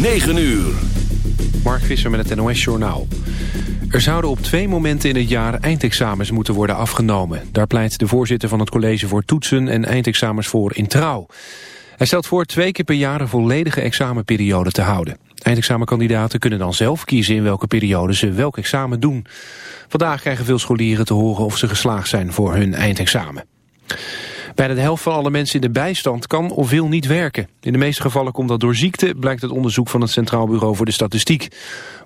9 uur. Mark Visser met het NOS Journaal. Er zouden op twee momenten in het jaar eindexamens moeten worden afgenomen. Daar pleit de voorzitter van het College voor Toetsen en Eindexamens voor in Trouw. Hij stelt voor twee keer per jaar een volledige examenperiode te houden. Eindexamenkandidaten kunnen dan zelf kiezen in welke periode ze welk examen doen. Vandaag krijgen veel scholieren te horen of ze geslaagd zijn voor hun eindexamen. Bijna de helft van alle mensen in de bijstand kan of wil niet werken. In de meeste gevallen komt dat door ziekte, blijkt het onderzoek van het Centraal Bureau voor de Statistiek.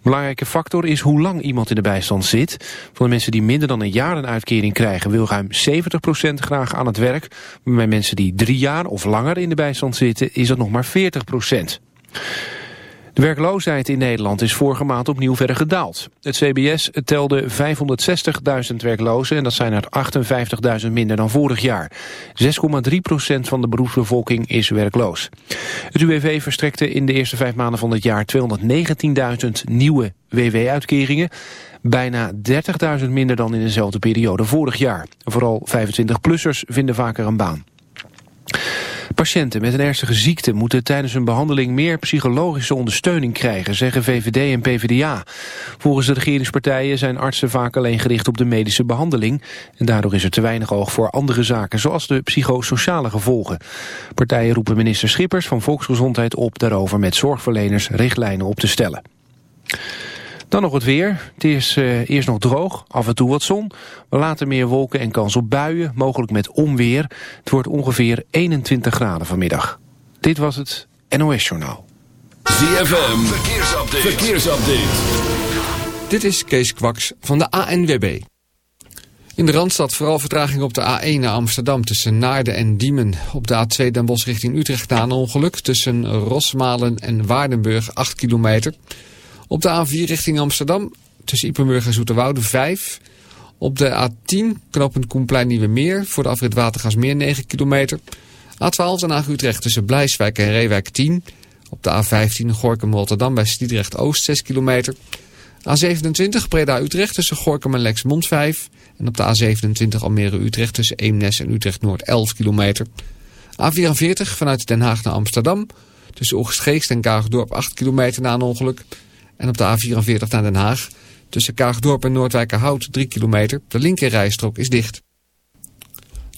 Belangrijke factor is hoe lang iemand in de bijstand zit. Van de mensen die minder dan een jaar een uitkering krijgen... wil ruim 70% graag aan het werk. Maar bij mensen die drie jaar of langer in de bijstand zitten... is dat nog maar 40%. De werkloosheid in Nederland is vorige maand opnieuw verder gedaald. Het CBS telde 560.000 werklozen en dat zijn er 58.000 minder dan vorig jaar. 6,3 procent van de beroepsbevolking is werkloos. Het UWV verstrekte in de eerste vijf maanden van het jaar 219.000 nieuwe WW-uitkeringen. Bijna 30.000 minder dan in dezelfde periode vorig jaar. Vooral 25-plussers vinden vaker een baan. Patiënten met een ernstige ziekte moeten tijdens hun behandeling meer psychologische ondersteuning krijgen, zeggen VVD en PvdA. Volgens de regeringspartijen zijn artsen vaak alleen gericht op de medische behandeling en daardoor is er te weinig oog voor andere zaken, zoals de psychosociale gevolgen. Partijen roepen minister Schippers van Volksgezondheid op daarover met zorgverleners richtlijnen op te stellen. Dan nog het weer. Het is uh, eerst nog droog, af en toe wat zon. Maar later meer wolken en kans op buien, mogelijk met onweer. Het wordt ongeveer 21 graden vanmiddag. Dit was het NOS Journaal. ZFM, verkeersupdate. verkeersupdate. Dit is Kees Kwaks van de ANWB. In de Randstad vooral vertraging op de A1 naar Amsterdam tussen Naarden en Diemen. Op de A2 Den Bosch richting Utrecht na een ongeluk tussen Rosmalen en Waardenburg 8 kilometer... Op de A4 richting Amsterdam tussen Ippenburg en Zoeterwoude 5. Op de A10 knooppunt Koenplein Nieuwe Meer voor de afrit Watergasmeer 9 kilometer. A12 Den Haag Utrecht tussen Blijswijk en Reewijk 10. Op de A15 Gorkum Rotterdam bij Stiedrecht Oost 6 kilometer. A27 Breda Utrecht tussen Gorkum en Lexmond 5. En op de A27 Almere Utrecht tussen Eemnes en Utrecht Noord 11 kilometer. A44 vanuit Den Haag naar Amsterdam. Tussen Oegstgeest en Kaagdorp 8 kilometer na een ongeluk. En op de A44 naar Den Haag. Tussen Kaagdorp en Noordwijkerhout 3 kilometer. De linkerrijstrook is dicht.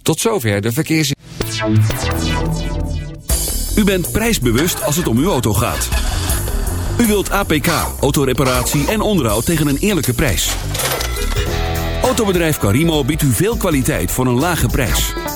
Tot zover de verkeers... U bent prijsbewust als het om uw auto gaat. U wilt APK, autoreparatie en onderhoud tegen een eerlijke prijs. Autobedrijf Carimo biedt u veel kwaliteit voor een lage prijs.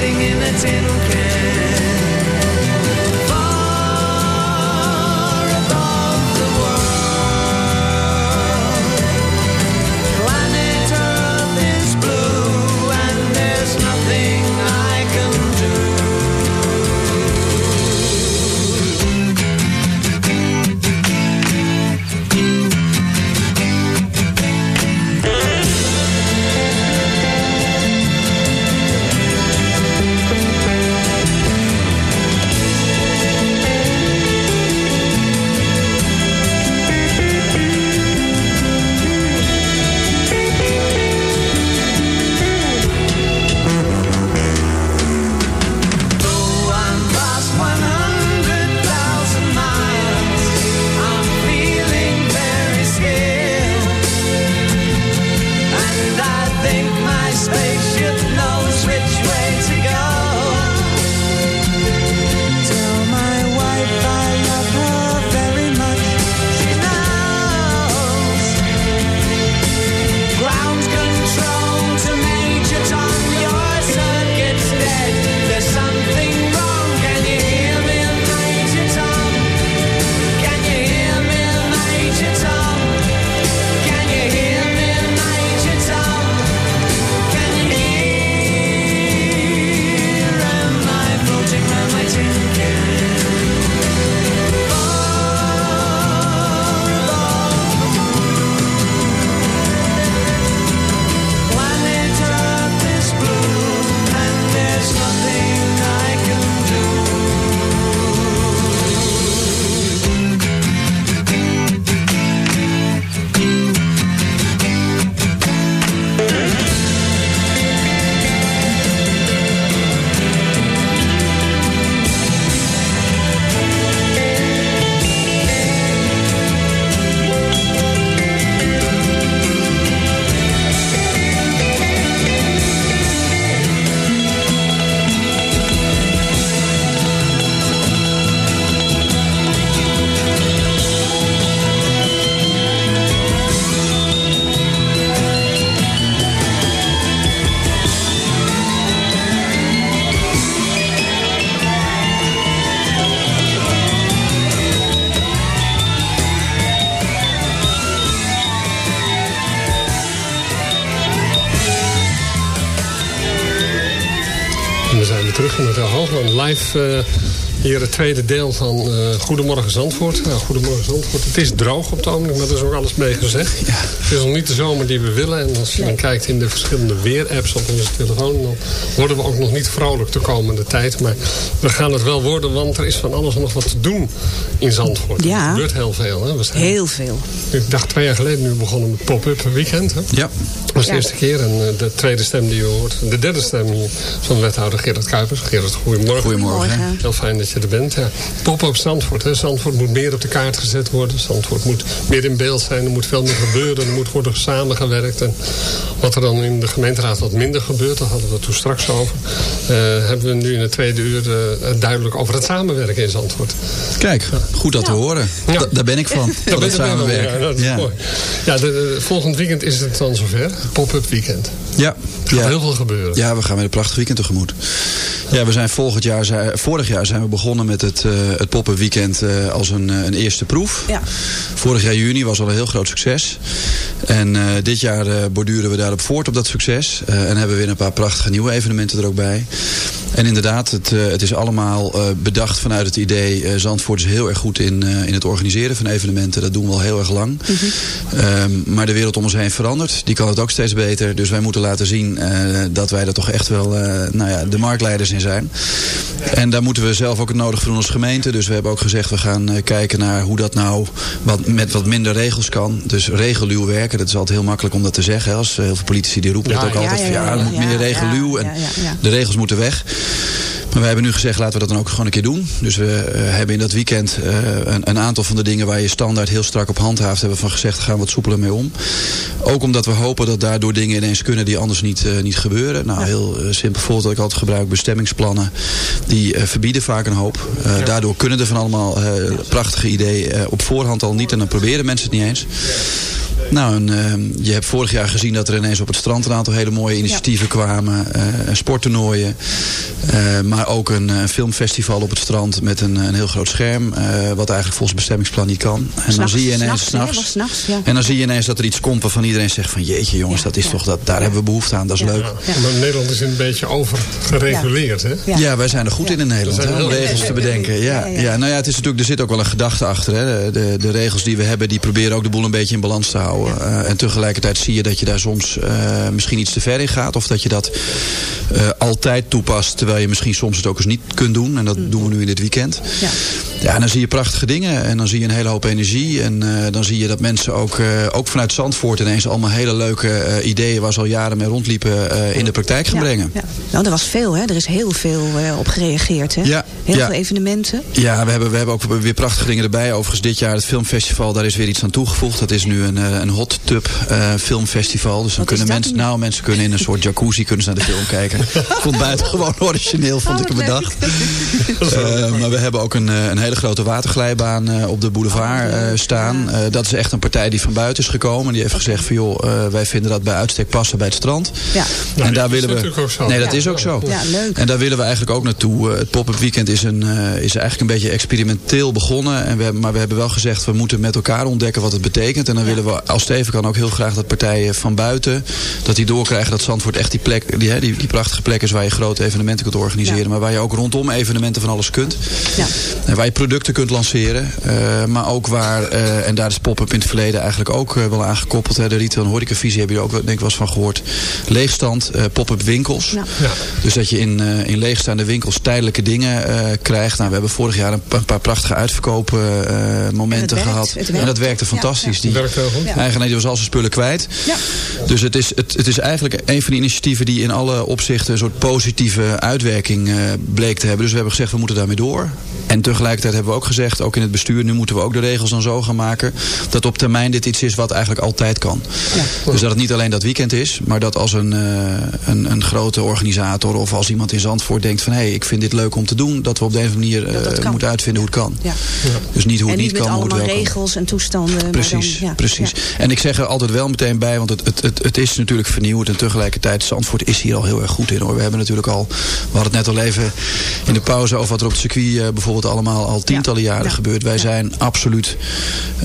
singing a tin can. In Hotel Hoogland. Live eh, hier het tweede deel van eh, Goedemorgen Zandvoort. Nou, Goedemorgen Zandvoort. Het is droog op het ogenblik, maar er is ook alles mee gezegd. Het is nog niet de zomer die we willen. En als je dan kijkt in de verschillende weerapps op onze telefoon... dan worden we ook nog niet vrolijk de komende tijd. Maar we gaan het wel worden, want er is van alles nog wat te doen in Zandvoort. Ja. Er gebeurt heel veel. Hè? We zijn, Heel veel. Ik dacht twee jaar geleden nu begonnen met pop-up weekend. Hè? Ja. Dat was de Ja. eerste keer. En eh, de tweede stem die je hoort, de derde stem hier van wethouder Gerard Kuipers. Gerard, goedemorgen. Goedemorgen. Morgen. Heel fijn dat je er bent. Ja. Pop-up Zandvoort. Hè. Zandvoort moet meer op de kaart gezet worden. Zandvoort moet meer in beeld zijn. Er moet veel meer gebeuren. Er moet worden samengewerkt. En wat er dan in de gemeenteraad wat minder gebeurt, daar hadden we het toen straks over. eh, hebben we nu in het tweede uur eh, duidelijk over het samenwerken in Zandvoort. Kijk, goed dat te horen. Ja. Da- daar ben ik van. Daar Van het samenwerken. Ja, dat is Ja. mooi. Ja, de, de- volgend weekend is het dan zover. Pop-up weekend. Ja. Er gaat Ja. heel veel gebeuren. Ja, we gaan weer een prachtig weekend tegemoet. Ja, we zijn volgend jaar, zijn- vorig jaar zijn we begonnen met het, eh het Pop-up Weekend eh, als een, eh, een eerste proef. Ja. Vorig jaar juni was al een heel groot succes. En dit jaar borduren we daarop voort op dat succes. En hebben we weer een paar prachtige nieuwe evenementen er ook bij. En inderdaad, het, het is allemaal bedacht vanuit het idee... Zandvoort is heel erg goed in, in het organiseren van evenementen. Dat doen we al heel erg lang. Ehm, maar de wereld om ons heen verandert. Die kan het ook steeds beter. Dus wij moeten laten zien dat wij er toch echt wel nou ja, de marktleiders in zijn. En daar moeten we zelf ook het nodig voor doen als gemeente. Dus we hebben ook gezegd, we gaan eh, kijken naar hoe dat nou wat, met wat minder regels kan. Dus regeluw werken, dat is altijd heel makkelijk om dat te zeggen. Als eh, heel veel politici die roepen Ja, het ook ja, altijd. ja, ja, er moet meer regeluw. En de regels moeten weg. Maar wij hebben nu gezegd, laten we dat dan ook gewoon een keer doen. Dus we eh, hebben in dat weekend een, een aantal van de dingen waar je standaard heel strak op handhaaft, hebben we van gezegd, gaan we wat soepeler mee om. Ook omdat we hopen dat daardoor dingen ineens kunnen die anders niet, niet gebeuren. Nou, heel simpel voorbeeld dat ik altijd gebruik, bestemmingsplannen. Die verbieden vaak een hoop. Eh, Daardoor kunnen er van allemaal eh, prachtige ideeën eh, op voorhand al niet. En dan proberen mensen het niet eens. Nou, en, eh, je hebt vorig jaar gezien dat er ineens op het strand een aantal hele mooie initiatieven kwamen. eh sporttoernooien. eh, maar ook een eh, filmfestival op het strand met een, een heel groot scherm. eh, wat eigenlijk volgens bestemmingsplan niet kan. En dan zie je ineens s'nachts, ja. En dan zie je ineens dat er iets komt waarvan iedereen zegt van jeetje jongens, Ja, dat is ja. toch dat, daar hebben we behoefte aan, dat is Ja. leuk. Ja. Maar Nederland is een beetje overgereguleerd. Hè? Ja. Ja. wij zijn er goed Ja. in in Nederland hè, om regels te bedenken. Ja, Ja, ja, ja. nou ja, het is natuurlijk, er zit ook wel een gedachte achter. Hè. De, de regels die we hebben, die proberen ook de boel een beetje in balans te houden. Eh, en tegelijkertijd zie je dat je daar soms eh, misschien iets te ver in gaat. Of dat je dat eh, altijd toepast, terwijl je misschien soms het ook eens niet kunt doen. En dat doen we nu in dit weekend. Ja. Ja, en dan zie je prachtige dingen. En dan zie je een hele hoop energie. En dan zie je dat mensen ook, ook vanuit Zandvoort ineens allemaal hele leuke ideeën waar ze al jaren mee rondliepen in de praktijk gaan Ja, brengen. ja. Nou, er was veel, hè? Er is heel veel op gereageerd, hè? Ja, Heel veel evenementen. Ja, we hebben, we hebben ook weer prachtige dingen erbij. Overigens dit jaar het filmfestival, daar is weer iets aan toegevoegd. Dat is nu een, een hot tub eh, filmfestival. Dus dan Wat kunnen mensen, nou mensen kunnen in een soort jacuzzi kunnen ze naar de film kijken. Ik vond het buitengewoon origineel, vond Oh, ik leuk. bedacht. Eh, maar we hebben ook een, eh, een hele grote waterglijbaan op de boulevard eh, staan. Dat is echt een partij die van buiten is gekomen. Die heeft gezegd van joh, wij vinden dat bij uitstek passen bij het strand. Ja. Nou, en daar willen we. natuurlijk ook zo. Nee, dat Ja. is ook zo. Ja, leuk. En daar willen we eigenlijk ook naartoe. Het pop-up weekend is, een, is eigenlijk een beetje experimenteel begonnen. En we, hebben- maar we hebben wel gezegd, we moeten met elkaar ontdekken wat het betekent. En dan willen we als Steven kan ook heel graag dat partijen van buiten... dat die doorkrijgen dat Zandvoort echt die plek, die, hè, die, die prachtige plek is... waar je grote evenementen kunt organiseren. Ja. Maar waar je ook rondom evenementen van alles kunt. Ja. En waar je producten kunt lanceren. eh, maar ook waar, eh, en daar is pop-up in het verleden eigenlijk ook eh, wel aan gekoppeld. Hè. De retail en horecavisie hebben jullie ook denk ik wel eens van gehoord. Leegstand, eh, pop-up winkels. Ja. Ja. Dus dat je in, eh, in leegstaande winkels tijdelijke dingen eh, krijgt. Nou, we hebben vorig jaar een, pa- een paar prachtige uitverkoopmomenten gehad. En dat werkte fantastisch. Ja, Die Ja. eigenaar was al zijn spullen kwijt. Ja. Dus het is, het, het is eigenlijk een van die initiatieven die in alle opzichten een soort positieve uitwerking eh, bleek te hebben. Dus we hebben gezegd, we moeten daarmee door. En tegelijkertijd hebben we ook gezegd, ook in het bestuur, nu moeten we ook de regels dan zo gaan maken. Dat op termijn dit iets is wat eigenlijk altijd kan. Dus dat het niet alleen dat weekend is, maar dat als een, eh, een, een grote organisator of als iemand in Zandvoort denkt van hé, hey, ik vind dit leuk om te doen. Dat we op de een of andere manier eh, moeten uitvinden hoe het kan. Ja. Dus niet hoe het niet niet met kan, hoe het allemaal wel kan. regels en toestanden. Precies, dan, ja, precies. En ik zeg er altijd wel meteen bij, want het, het, het, het is natuurlijk vernieuwd. En tegelijkertijd, Zandvoort is hier al heel erg goed in hoor. We hebben natuurlijk al, we hadden het net al even in de pauze over wat er op het circuit eh, bijvoorbeeld allemaal al tientallen jaren gebeurt. Wij zijn absoluut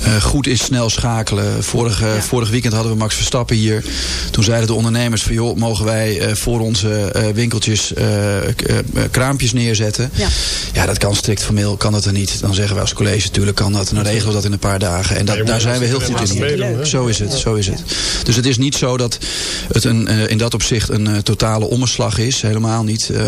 eh, goed in snel schakelen. Vorige, Vorig weekend hadden we Max Verstappen hier. Toen zeiden de ondernemers van joh, mogen wij eh, voor onze eh, winkeltjes kraampjes neerzetten. Ja. Ja, dat kan strikt formeel, kan dat er niet. Dan zeggen wij als college, natuurlijk kan dat. En dan regelen we dat in een paar dagen. En dat, daar zijn we heel goed in. Hè? Zo is het, zo is het. Dus het is niet zo dat het een, eh, in dat opzicht een eh, totale omslag is. Helemaal niet. Eh,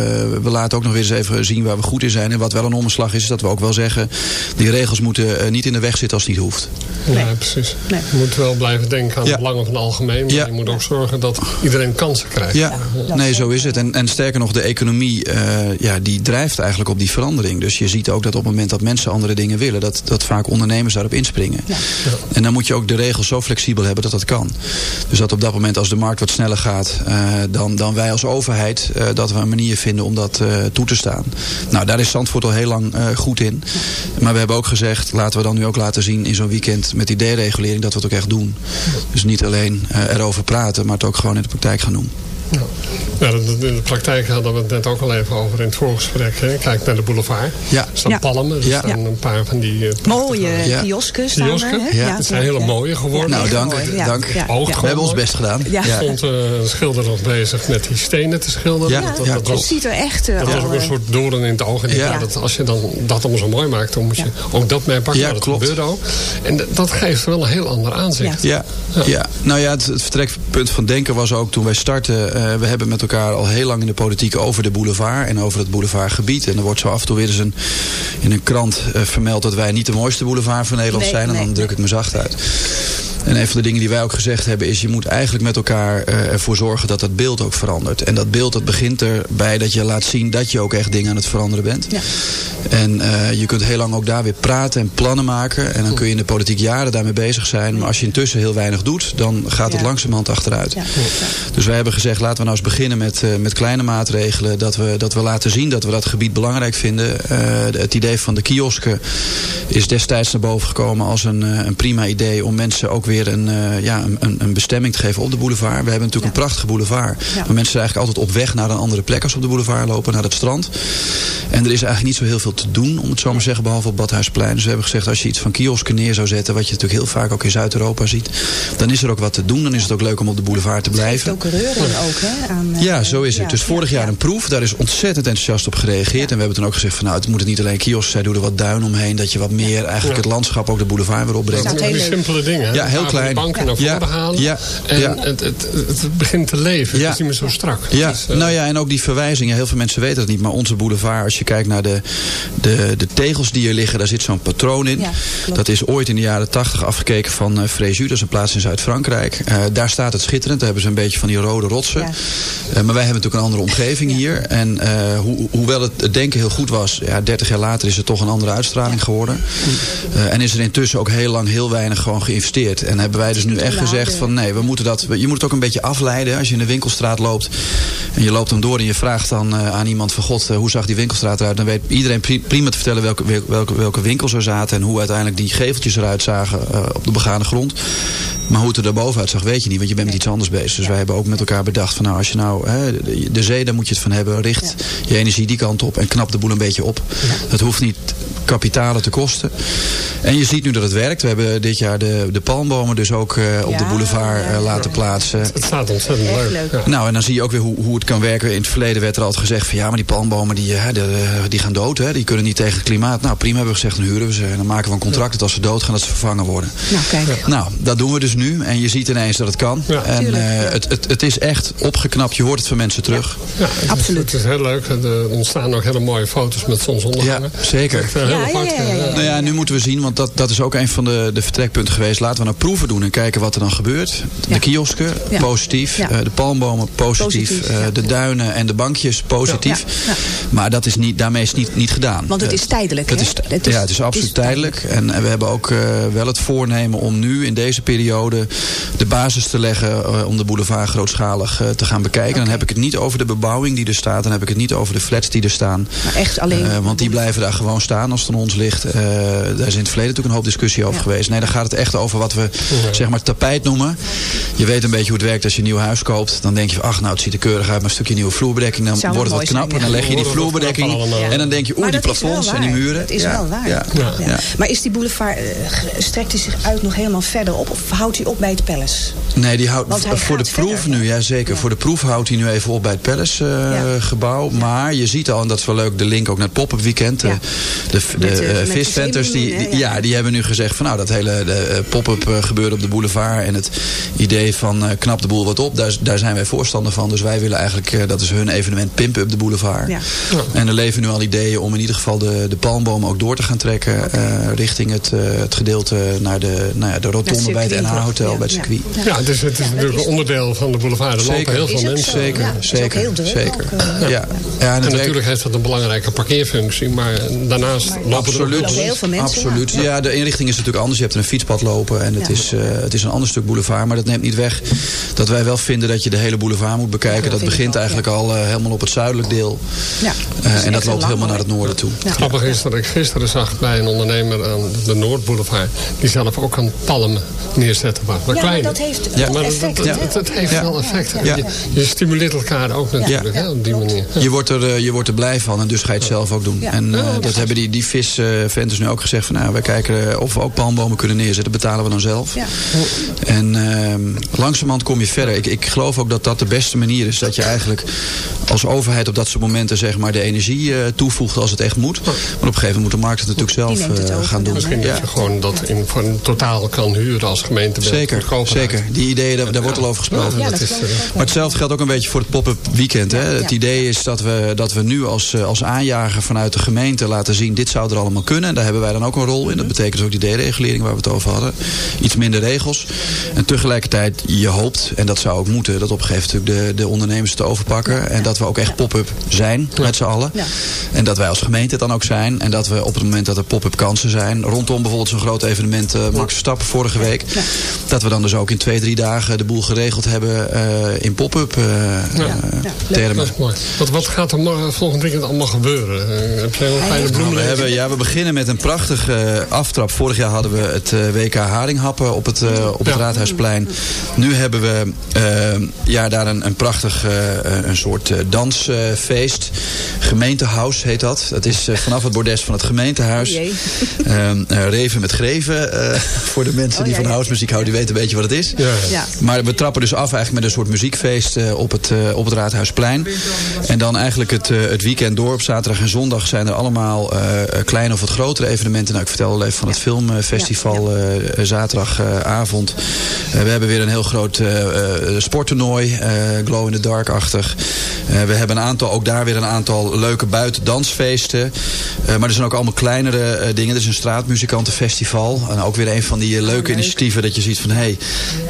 we laten ook nog weer eens even zien waar we goed in zijn. En wat wel een omslag is, is dat we ook wel zeggen... die regels moeten niet in de weg zitten als het niet hoeft. Ja, precies. Nee. Je moet wel blijven denken aan Ja. het belangen van het algemeen. Maar Ja. je moet ook zorgen dat iedereen kansen krijgt. Ja, nee, zo is het. En, en sterker nog, de economie eh, ja, die drijft eigenlijk op die verandering. Dus je ziet ook dat op het moment dat mensen andere dingen willen... dat, dat vaak ondernemers daarop inspringen. En dan moet je ook de regels zo flexibel hebben dat dat kan. Dus dat op dat moment als de markt wat sneller gaat... eh, dan, dan wij als overheid eh, dat we een manier vinden om dat eh, toe te staan. Nou, daar is Zandvoort al heel lang goed in. Maar we hebben ook gezegd, laten we dan nu ook laten zien in zo'n weekend... met die deregulering dat we het ook echt doen. Dus niet alleen erover praten, maar het ook gewoon in de praktijk gaan doen. Ja, in de praktijk hadden we het net ook al even over in het voorgesprek. Hè. Kijk naar de boulevard. Ja. Er staan Ja. palmen. Er Ja. staan een paar van die... eh, Mooie Ja. kiosken staan Kiosken? er. hè? Ja. Het zijn hele mooie geworden. Nou, dank. dank. ja, Oogt ja. We hebben ons best gedaan. Ja. Er stond eh, een schilder nog bezig met die stenen te schilderen. Ja, Dat- dat, ja, dat Het was, ziet er echt eh, dat was ook een soort doorn in het oog. En Ja. dat als je dan dat allemaal zo mooi maakt, dan moet je Ja. ook dat meepakken. Ja, Nou, dat klopt. gebeurde ook. En dat geeft wel een heel ander aanzicht. Ja, ja. nou ja, het, het vertrekpunt van denken was ook toen wij startten. Eh, we hebben met elkaar al heel lang in de politiek over de boulevard en over het boulevardgebied. En er wordt zo af en toe weer eens een, in een krant eh, vermeld dat wij niet de mooiste boulevard van Nederland Nee, zijn. En nee, dan druk ik me zacht uit. En een van de dingen die wij ook gezegd hebben is... je moet eigenlijk met elkaar eh, ervoor zorgen dat dat beeld ook verandert. En dat beeld dat begint erbij dat je laat zien dat je ook echt dingen aan het veranderen bent. Ja. En eh, je kunt heel lang ook daar weer praten en plannen maken. En dan kun je in de politiek jaren daarmee bezig zijn. Maar als je intussen heel weinig doet, dan gaat het Ja. langzamerhand achteruit. Ja. Dus wij hebben gezegd, laten we nou eens beginnen met, eh, met kleine maatregelen. Dat we, dat we laten zien dat we dat gebied belangrijk vinden. Eh, het idee van de kiosken is destijds naar boven gekomen als een, een prima idee... om mensen ook weer een, eh, ja, een- een, bestemming te geven op de boulevard. We hebben natuurlijk een prachtige boulevard. Ja. Maar mensen zijn eigenlijk altijd op weg naar een andere plek als op de boulevard lopen, naar het strand. En er is eigenlijk niet zo heel veel te doen, om het zo maar te zeggen, behalve op Badhuisplein. Dus we hebben gezegd, als je iets van kiosken neer zou zetten, wat je natuurlijk heel vaak ook in Zuid-Europa ziet, dan is er ook wat te doen. Dan is het ook leuk om op de boulevard te blijven. ook reuring ook, hè? Aan, eh, Ja, zo is het. dus vorig ja, jaar ja. een proef. Daar is ontzettend enthousiast op gereageerd. En we hebben toen ook gezegd van nou, het moet het niet alleen kiosken zijn. Doe er wat duin omheen. Dat je wat meer eigenlijk het landschap, ook de boulevard weer opbrengt. Die heel leuk. simpele dingen. hè. Ja, heel klein. banken naar Ja, voren halen. ja, En ja. Het, het, het begint te leven. Ja. Het is niet meer zo strak. Ja, Dus, eh, nou ja, en ook die verwijzingen. Heel veel mensen weten het niet. Maar onze boulevard, als je kijkt naar de, de, de tegels die er liggen, daar zit zo'n patroon in. Dat is ooit in de jaren tachtig afgekeken van uh, Fréjus. Dat is een plaats in Zuid-Frankrijk. Uh, daar staat het schitterend. Daar hebben ze een beetje van die rode rotsen. Ja. Uh, maar wij hebben natuurlijk een andere omgeving Ja. hier. En uh, ho hoewel het, het denken heel goed was, ja, 30 jaar later is het toch een andere uitstraling geworden. Uh, en is er intussen ook heel lang heel weinig gewoon geïnvesteerd. En hebben wij dus nu echt gezegd van nee, we moeten dat. Je moet het ook een beetje afleiden. Als je in de winkelstraat loopt en je loopt hem door en je vraagt dan uh, aan iemand van god, uh, hoe zag die winkelstraat eruit? Dan weet iedereen pri prima te vertellen welke, welke, welke winkels er zaten en hoe uiteindelijk die geveltjes eruit zagen uh, op de begane grond. Maar hoe het er daarboven uitzag, weet je niet, want je bent met iets anders bezig. Dus wij hebben ook met elkaar bedacht van nou, als je nou hè, de, de zee, daar moet je het van hebben. Richt je energie die kant op en knap de boel een beetje op. Het hoeft niet kapitalen te kosten. En je ziet nu dat het werkt. We hebben dit jaar de, de palmbomen dus ook uh, op Ja, de boulevard ja, uh, laten plaatsen. Het staat ontzettend leuk. leuk. Nou, en dan zie je ook weer hoe, hoe het kan werken. In het verleden werd er altijd gezegd van ja, maar die palmbomen die, hè, die, die gaan dood. Hè, die kunnen niet tegen het klimaat. Nou, prima hebben we gezegd, dan huren we ze. En dan maken we een contract dat als ze doodgaan, dat ze vervangen worden. Nou, kijk. Nou, dat doen we dus nu. En je ziet ineens dat het kan. Ja. en uh, ja. het, het, het is echt opgeknapt. Je hoort het van mensen terug. Ja, het is- Absoluut. Het is heel leuk. Er ontstaan ook hele mooie foto's met Ja, zonsondergangen. zeker. Ja, ja, apart. ja, ja, ja. Nou ja, nu moeten we zien, want dat, dat is ook een van de, de vertrekpunten geweest. Laten we nou proeven doen en kijken wat er dan gebeurt. De Ja. kiosken, Ja. positief. Ja. Uh, de palmbomen, positief. Positief, Uh, ja. de duinen en de bankjes, positief. Ja. Ja. Maar dat is niet, daarmee is niet, niet gedaan. Want het is tijdelijk, het hè? is, ja, het is absoluut het is tijdelijk. En, en we hebben ook uh, wel het voornemen om nu in deze periode houden. De basis te leggen eh, om de boulevard grootschalig eh, te gaan bekijken. Dan heb ik het niet over de bebouwing die er staat. Dan heb ik het niet over de flats die er staan. Maar echt alleen... Eh, want die blijven daar gewoon staan als het aan ons ligt. Eh, daar is in het verleden natuurlijk een hoop discussie over Ja. geweest. Nee, dan gaat het echt over wat we zeg maar tapijt noemen. Je weet een beetje hoe het werkt als je een nieuw huis koopt. Dan denk je ach nou het ziet er keurig uit met een stukje nieuwe vloerbedekking. Dan Zou wordt het wat knapper. zijn, Dan leg je die het vloerbedekking. En dan denk je, oeh Maar die plafonds en die muren. Dat is Ja, wel waar. Ja. Ja. Ja. Maar is die boulevard, strekt hij zich uit nog helemaal verder op? Of houdt hij op bij het Palace? Nee, die houdt voor de proef verder. nu, ja zeker. Ja. Voor de proef houdt hij nu even op bij het Palace eh, Ja. gebouw. Maar je ziet al, en dat is wel leuk, de link ook naar het pop-up weekend. Ja. Eh, De, de, Met, eh, visventers, die, ja. ja. die hebben nu gezegd van nou, dat hele de, pop-up gebeuren op de boulevard. En het idee van knap de boel wat op, daar, daar zijn wij voorstander van. Dus wij willen eigenlijk, dat is hun evenement, pimpen up de boulevard. Ja. En er leven nu al ideeën om in ieder geval de, de palmbomen ook door te gaan trekken. eh, richting het, eh, het gedeelte naar de, nou ja, de rotonde bij het circuit. NH-hotel, Ja, bij het ja. Ja, het is, het is natuurlijk een onderdeel van de boulevard. Er lopen Zeker. heel veel mensen. Zeker, Ja, zeker, heel zeker. ook, eh, ja. Ja, en natuurlijk heeft dat een belangrijke parkeerfunctie. Maar daarnaast lopen er ook Absoluut, lopen heel veel mensen, absoluut. ja. Ja. de inrichting is natuurlijk anders. Je hebt er een fietspad lopen en het, Ja. is, eh, het is een ander stuk boulevard. Maar dat neemt niet weg dat wij wel vinden dat je de hele boulevard moet bekijken. Ja, dat begint ook, eigenlijk al eh, helemaal op het zuidelijk deel. Ja. Eh, en dat loopt helemaal naar het noorden toe. Grappig is dat ik gisteren zag bij een ondernemer aan de Noordboulevard. Die zelf ook een palm neerzetten. Ja, maar klein. Dat heeft Ja. maar dat, effect. dat, hè? dat, dat heeft Ja. wel effect. Ja. Je, je stimuleert elkaar ook natuurlijk Ja. hè, op die manier. Je wordt, er, eh, je wordt er blij van en dus ga je het zelf ook doen. Ja. En eh, Ja, dat hebben die, die visventers nu ook gezegd. Van, nou, wij kijken eh, of we ook palmbomen kunnen neerzetten. betalen we dan zelf. Ja. En ehm langzamerhand kom je verder. Ik, ik geloof ook dat dat de beste manier is. Dat je eigenlijk als overheid op dat soort momenten zeg maar, de energie eh, toevoegt als het echt moet. Maar op een gegeven moment moet de markt het natuurlijk zelf het eh, gaan doen. Misschien Ja. dat je gewoon dat in, voor een totaal kan huren als gemeente. Zeker, goedkoper zeker. uit. Die ideeën, daar, daar wordt al over gesproken. Ja, dat dat is, eh, Maar hetzelfde geldt ook een beetje voor het pop-up weekend. Hè? Het idee is dat we, dat we nu als, eh, als aanjager vanuit de gemeente laten zien... dit zou er allemaal kunnen. Daar hebben wij dan ook een rol in. Dat betekent dus ook die deregulering waar we het over hadden. Iets minder regels. En tegelijkertijd, je hoopt, en dat zou ook moeten... dat op een gegeven moment de, de ondernemers het overpakken. En dat we ook echt pop-up zijn met z'n allen. En dat wij als gemeente het dan ook zijn. En dat we op het moment dat er pop-up kansen zijn... rondom bijvoorbeeld zo'n groot evenement eh, Max Verstappen vorige week... dat we dan dus ook in twee, drie dagen de boel geregeld hebben... eh, in pop-up eh, Ja. eh, Ja. termen. Dat is mooi. Wat, wat gaat er morgen, volgend weekend allemaal gebeuren? Heb jij een kleine heeft- Nou, bloem we, hebben, ja, we beginnen met een prachtige eh, aftrap. Vorig jaar hadden we het eh, WK Haringhappen op het, eh, op het Ja. Raadhuisplein. Nu hebben we ja, daar een, een prachtig eh, eh, een soort eh, dansfeest. Gemeentehuis heet dat. Dat is eh, vanaf het bordes van het gemeentehuis. O jee. Ehm, eh, reven met greven. eh, voor de mensen Oh, die ja, van ja. housemuziek houden, die weten een beetje wat het is. Ja. Ja. Maar we trappen dus af eigenlijk met een soort muziekfeest eh, op, het, eh, op het Raadhuisplein. En dan eigenlijk het, eh, het weekend door. Op zaterdag en zondag zijn er allemaal kleine of wat grotere evenementen. Nou, ik vertel al even van het filmfestival eh, eh, zaterdagavond. Eh, we hebben weer een heel groot eh, eh, sporttoernooi. eh, glow in the dark-achtig. Eh, we hebben een aantal, ook daar weer een aantal leuke buitendansfeesten. Eh, maar er zijn ook allemaal kleinere eh, dingen. Er is een straatmuzikantenfestival. En ook weer een van die leuke leuk. initiatieven dat je ziet van... hé, hey,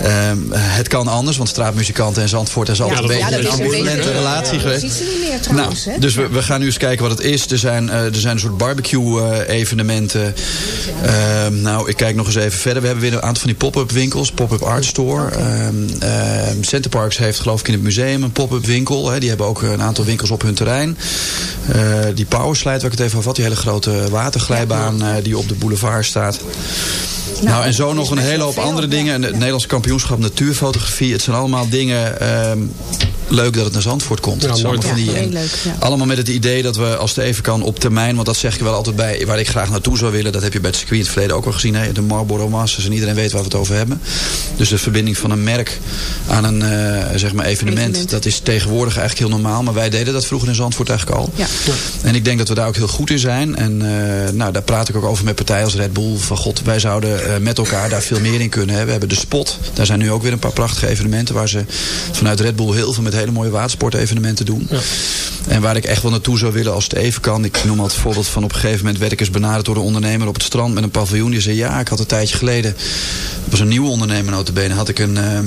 ehm, het kan anders. Want straatmuzikanten en Zandvoort is altijd dat een beetje ja, dat een beetje- relatie Dat geweest. ziet ze niet meer Nou, trouwens. hè? dus we, we gaan nu eens kijken wat het is. Er zijn, eh, er zijn een soort barbecue eh, evenementen. Ehm, nou, ik kijk nog eens even verder. We hebben weer een aantal van die pop-up winkels. Pop-up art store. Ehm ehm, Centerparks heeft geloof ik in het museum een pop-up winkel. Hè. Die hebben ook een aantal winkels op hun terrein. Eh, die Powerslide waar ik het even over had. Die hele grote waterglijbaan die op de boulevard staat. Nou, en zo nog een hele hoop andere dingen. En het. Nederlands kampioenschap natuurfotografie. Het zijn allemaal dingen... ehm, leuk dat het naar Zandvoort komt. Ja, allemaal van die, en leuk, ja. Allemaal met het idee dat we als het even kan op termijn... want dat zeg ik wel altijd bij, waar ik graag naartoe zou willen... dat heb je bij het circuit in het verleden ook al gezien. Hè, de Marlboro Masters en iedereen weet waar we het over hebben. Dus de verbinding van een merk aan een eh, zeg maar evenement, Evenement. dat is tegenwoordig eigenlijk heel normaal. Maar wij deden dat vroeger in Zandvoort eigenlijk al. Ja. En ik denk dat we daar ook heel goed in zijn. En eh, nou, daar praat ik ook over met partijen als Red Bull. Van god, wij zouden eh, met elkaar daar veel meer in kunnen. Hè. We hebben de Spot. Daar zijn nu ook weer een paar prachtige evenementen... waar ze vanuit Red Bull heel veel met hele mooie watersportevenementen doen. En waar ik echt wel naartoe zou willen als het even kan. Ik noem al het voorbeeld van op een gegeven moment werd ik eens benaderd door een ondernemer op het strand met een paviljoen. Die zei ja, ik had een tijdje geleden. Dat was een nieuwe ondernemer notabene. Had ik een, eh,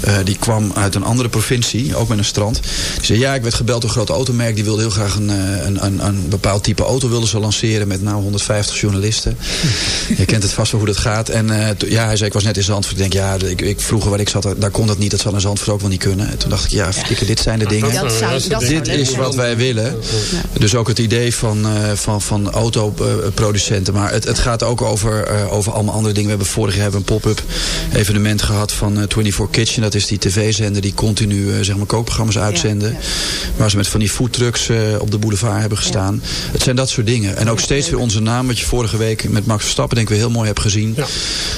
eh, die kwam uit een andere provincie, ook met een strand. Die zei ja, ik werd gebeld door een groot automerk. Die wilde heel graag een, eh, een, een, een bepaald type auto wilden ze lanceren met nou 150 journalisten. Je kent het vast wel hoe dat gaat. En to- ja, hij zei ik was net in Zandvoort. Ik denk ja, ik, ik vroeger waar ik zat, daar kon dat niet. Dat zal in Zandvoort ook wel niet kunnen. En toen dacht ik ja, dit zijn de dingen. Dat zou, dat zou Dit is wat wij willen. Dus ook het idee van, eh, van, van autoproducenten. Maar het, het gaat ook over, eh, over allemaal andere dingen. We hebben vorig jaar hebben een pop-up evenement gehad van eh, 24 Kitchen. Dat is die tv-zender die continu eh, zeg maar kookprogramma's uitzenden. Waar ze met van die foodtrucks eh, op de boulevard hebben gestaan. Het zijn dat soort dingen. En ook steeds weer onze naam. Wat je vorige week met Max Verstappen denk ik weer heel mooi hebt gezien. Ja.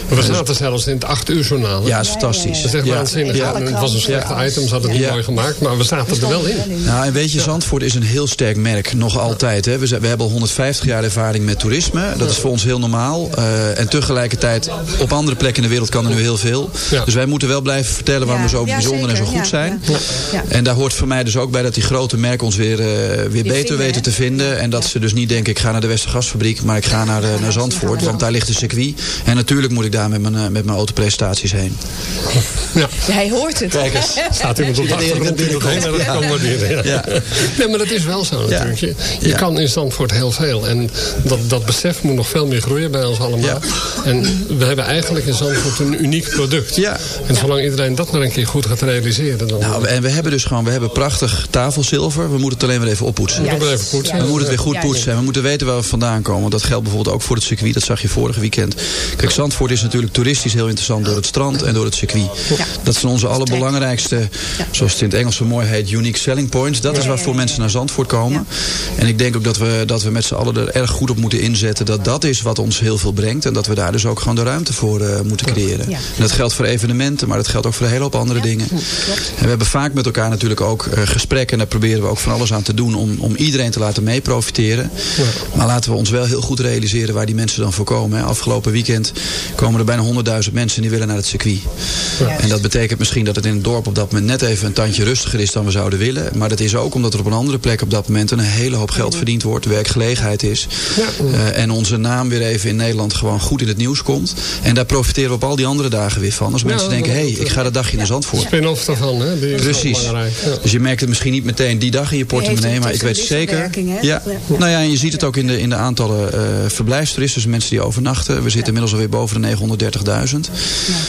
We zaten zelfs in het 8 uur journaal. hè? Ja, dat is fantastisch. Dat is echt Ja. waanzinnig. Ja. Het was een slecht item, ze hadden het niet Ja. mooi gemaakt. Maar we zaten er wel in. Nou, en weet je, Zandvoort is een heel sterk merk. Nog altijd. Hè. We, zijn- we hebben al 150 jaar ervaring met toerisme. Dat is voor ons heel normaal. Eh, en tegelijkertijd, op andere plekken in de wereld kan er nu heel veel. Ja. Dus wij moeten wel blijven vertellen waarom we zo Ja, bijzonder en zo goed zijn. ja. Ja. En daar hoort voor mij dus ook bij dat die grote merken ons weer, eh, weer beter vinden, weten hè? te vinden. En dat ze dus niet denken, ik ga naar de Westergasfabriek, maar ik ga naar, eh, naar Zandvoort. Want daar ligt een circuit. En natuurlijk moet ik daar met mijn, met mijn autoprestaties heen. Ja. Hij hoort het. Kijk eens. Staat iemand op de achtergrond binnenkomt. erg Ja. kan waarderen. Ja. Ja. Nee, maar dat is wel zo natuurlijk. Je, je Ja. kan in Zandvoort heel veel. En dat, dat besef moet nog veel meer groeien bij ons allemaal. En we hebben eigenlijk in Zandvoort een uniek product. Ja. En zolang iedereen dat maar een keer goed gaat realiseren... dan Nou, en we hebben dus gewoon, we hebben prachtig tafelzilver. We moeten het alleen maar even oppoetsen. moeten we even poetsen. We moeten het weer goed poetsen. En we moeten weten waar we vandaan komen. Dat geldt bijvoorbeeld ook voor het circuit. Dat zag je vorige weekend. Kijk, Zandvoort is natuurlijk toeristisch heel interessant door het strand en door het circuit. Dat zijn onze allerbelangrijkste, zoals het in het Engels zo mooi heet, unique selling points. Dat is waarvoor mensen naar Zandvoort komen. En ik denk ook dat we, dat we met z'n allen er erg goed op moeten inzetten. Dat dat is wat ons heel veel brengt. En dat we daar dus ook gewoon de ruimte voor eh, moeten creëren. En dat geldt voor evenementen, maar dat geldt ook voor een hele hoop andere dingen. En we hebben vaak met elkaar natuurlijk ook eh, gesprekken. En daar proberen we ook van alles aan te doen om, om iedereen te laten mee profiteren. Maar laten we ons wel heel goed realiseren waar die mensen dan voor komen. hè. Afgelopen weekend komen er bijna 100.000 mensen die willen naar het circuit. En dat betekent misschien dat het in het dorp op dat moment net even een tandje rustiger is dan we zouden willen. Maar dat is ook omdat er op een andere plek op dat moment een hele hoop geld verdiend wordt. Werkgelegenheid is. Eh, en onze naam weer even in Nederland gewoon goed in het nieuws komt. En daar profiteren we op al die andere dagen weer van. Als mensen denken, hé, hey, ik ga dat dagje naar Zandvoort. Spin-off daarvan, hè? Die Precies. Dus je merkt het misschien niet meteen die dag in je portemonnee. Maar ik weet zeker. Ja. Nou ja, en je ziet het ook in de, in de aantallen eh verblijfstoeristen. Dus mensen die overnachten. We zitten inmiddels alweer boven de 930.000. Nou,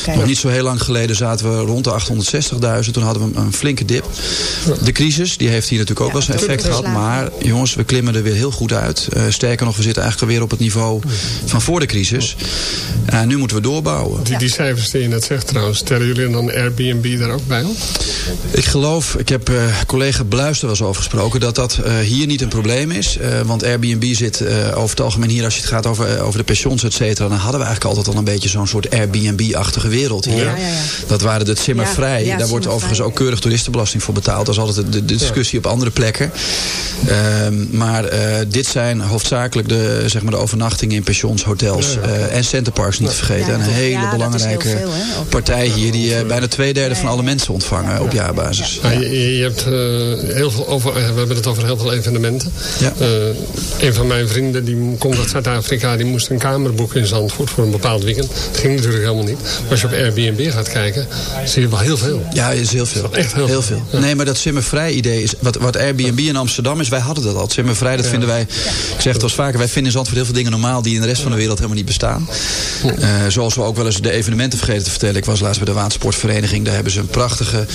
kijk. Nog niet zo heel lang geleden zaten we rond de 860.000. Toen hadden we een, een flinke dip. De crisis die heeft hier natuurlijk ook Ja, wel zijn effect gehad. Maar jongens, we klimmen er weer heel goed uit. Eh, sterker nog, we zitten eigenlijk weer op het niveau van voor de crisis. En nu moeten we doorbouwen. Die, die cijfers die je net zegt trouwens, tellen jullie dan Airbnb daar ook bij op? Ik geloof, ik heb eh, collega Bluis er wel eens over gesproken... dat dat eh, hier niet een probleem is. Eh, want Airbnb zit eh, over het algemeen hier... als je het gaat over, over de pensions, et cetera... dan hadden we eigenlijk altijd al een beetje zo'n soort Airbnb-achtige wereld hier. Ja, ja, ja. Dat waren de zimmervrij. Ja, ja, Daar wordt overigens ook keurig toeristenbelasting voor betaald. Dat is altijd de, de discussie op andere plekken. Ehm, maar eh, dit zijn hoofdzakelijk de, zeg maar de overnachtingen in pensions, hotels... eh, en centerparks niet te vergeten. Ja, een hele belangrijke veel, partij hier... die eh, bijna twee derde van alle mensen ontvangen op jaarbasis. Je, je hebt eh, heel veel over, we hebben het over heel veel evenementen. Ja. Eh, een van mijn vrienden die komt uit Zuid-Afrika, die moest een kamer boeken in Zandvoort voor een bepaald weekend. Dat ging natuurlijk helemaal niet. Maar als je op Airbnb gaat kijken, zie je wel heel veel. Ja, is heel veel. Echt heel veel. Nee, maar dat simmervrij idee is... Wat, wat Airbnb in Amsterdam is, wij hadden dat al. Simmervrij, dat vinden wij... Ik zeg het wel eens vaker, wij vinden in Zandvoort heel veel dingen normaal... die in de rest van de wereld helemaal niet bestaan. Eh, zoals we ook wel eens de evenementen vergeten te vertellen. Ik was laatst bij de Watersportvereniging. Daar hebben ze een prachtige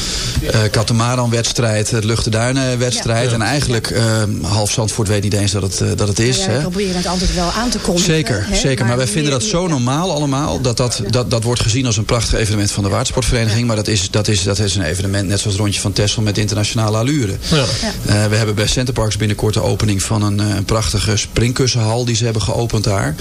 eh katamaran-wedstrijd. Het Luchtenduinen-wedstrijd. En eigenlijk, eh, half Zandvoort weet niet eens dat het, dat het is. Ja, hè. proberen het altijd wel aan te kondigen. Zeker, hè, zeker. Maar wij vinden dat zo normaal allemaal. Dat, dat, dat, dat wordt gezien als een prachtig evenement van de watersportvereniging. Maar dat is, dat, is, dat is een evenement net zoals het rondje van Texel met internationale allure. Ja. Eh, we hebben bij Centerparks binnenkort de opening van een, eh, een prachtige springkussenhal die ze hebben geopend daar.